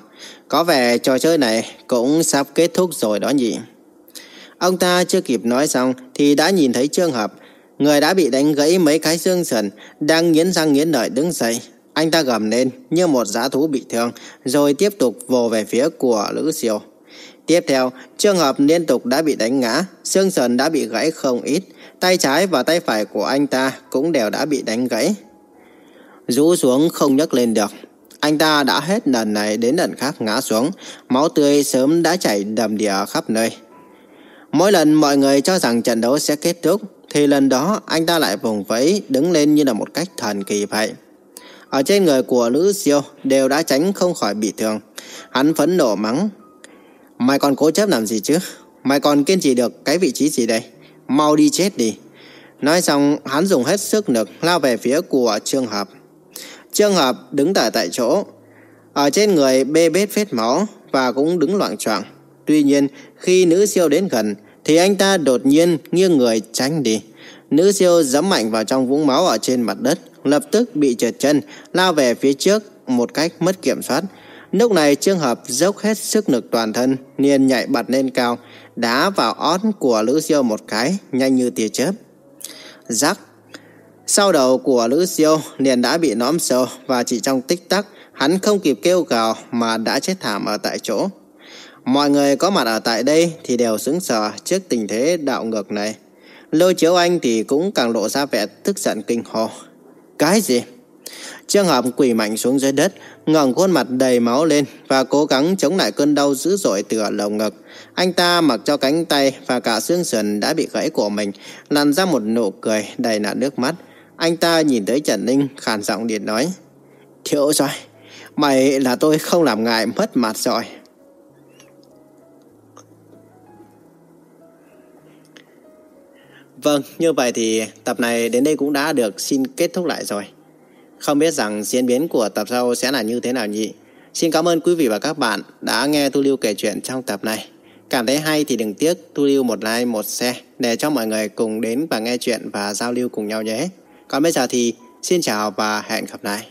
A: Có vẻ trò chơi này cũng sắp kết thúc rồi đó nhỉ? Ông ta chưa kịp nói xong thì đã nhìn thấy Trương Hợp. Người đã bị đánh gãy mấy cái xương sườn, đang nghiến răng nghiến lợi đứng dậy. Anh ta gầm lên như một giã thú bị thương, rồi tiếp tục vồ về phía của Lữ Siêu. Tiếp theo, Trương Hợp liên tục đã bị đánh ngã, xương sườn đã bị gãy không ít, tay trái và tay phải của anh ta cũng đều đã bị đánh gãy. Rũ xuống không nhấc lên được. Anh ta đã hết lần này đến lần khác ngã xuống, máu tươi sớm đã chảy đầm đìa khắp nơi. Mỗi lần mọi người cho rằng trận đấu sẽ kết thúc, thì lần đó anh ta lại vùng vẫy đứng lên như là một cách thần kỳ vậy. Ở trên người của Lữ Siêu đều đã tránh không khỏi bị thương. Hắn phấn nộ mắng. Mày còn cố chấp làm gì chứ? Mày còn kiên trì được cái vị trí gì đây? Mau đi chết đi. Nói xong, hắn dùng hết sức lực lao về phía của Trương Hợp. Trương Hợp đứng tại tại chỗ. Ở trên người bê bết vết máu và cũng đứng loạn choạng. Tuy nhiên, khi nữ siêu đến gần, thì anh ta đột nhiên nghiêng người tránh đi. Nữ siêu giẫm mạnh vào trong vũng máu ở trên mặt đất, lập tức bị trượt chân, lao về phía trước một cách mất kiểm soát. Lúc này Trương Hợp dốc hết sức lực toàn thân, liền nhảy bật lên cao, đá vào ót của Lữ Siêu một cái, nhanh như tia chớp. Rắc. Sau đầu của Lữ Siêu liền đã bị nõm sâu và chỉ trong tích tắc, hắn không kịp kêu gào mà đã chết thảm ở tại chỗ. Mọi người có mặt ở tại đây thì đều sững sờ trước tình thế đạo ngược này. Lôi chiếu anh thì cũng càng lộ ra vẻ tức giận kinh hồ. Cái gì? Trương Hợp quỳ mạnh xuống dưới đất, ngẩng khuôn mặt đầy máu lên và cố gắng chống lại cơn đau dữ dội từ ở lồng ngực. Anh ta mặc cho cánh tay và cả xương sườn đã bị gãy của mình, lăn ra một nụ cười đầy nạt nước mắt. Anh ta nhìn tới Trần Ninh khàn giọng điện nói: "Thiếu rồi, mày là tôi không làm ngại mất mặt rồi." Vâng, như vậy thì tập này đến đây cũng đã được xin kết thúc lại rồi. Không biết rằng diễn biến của tập sau sẽ là như thế nào nhỉ? Xin cảm ơn quý vị và các bạn đã nghe Thu Lưu kể chuyện trong tập này. Cảm thấy hay thì đừng tiếc Thu Lưu một like, một share để cho mọi người cùng đến và nghe chuyện và giao lưu cùng nhau nhé. Còn bây giờ thì xin chào và hẹn gặp lại.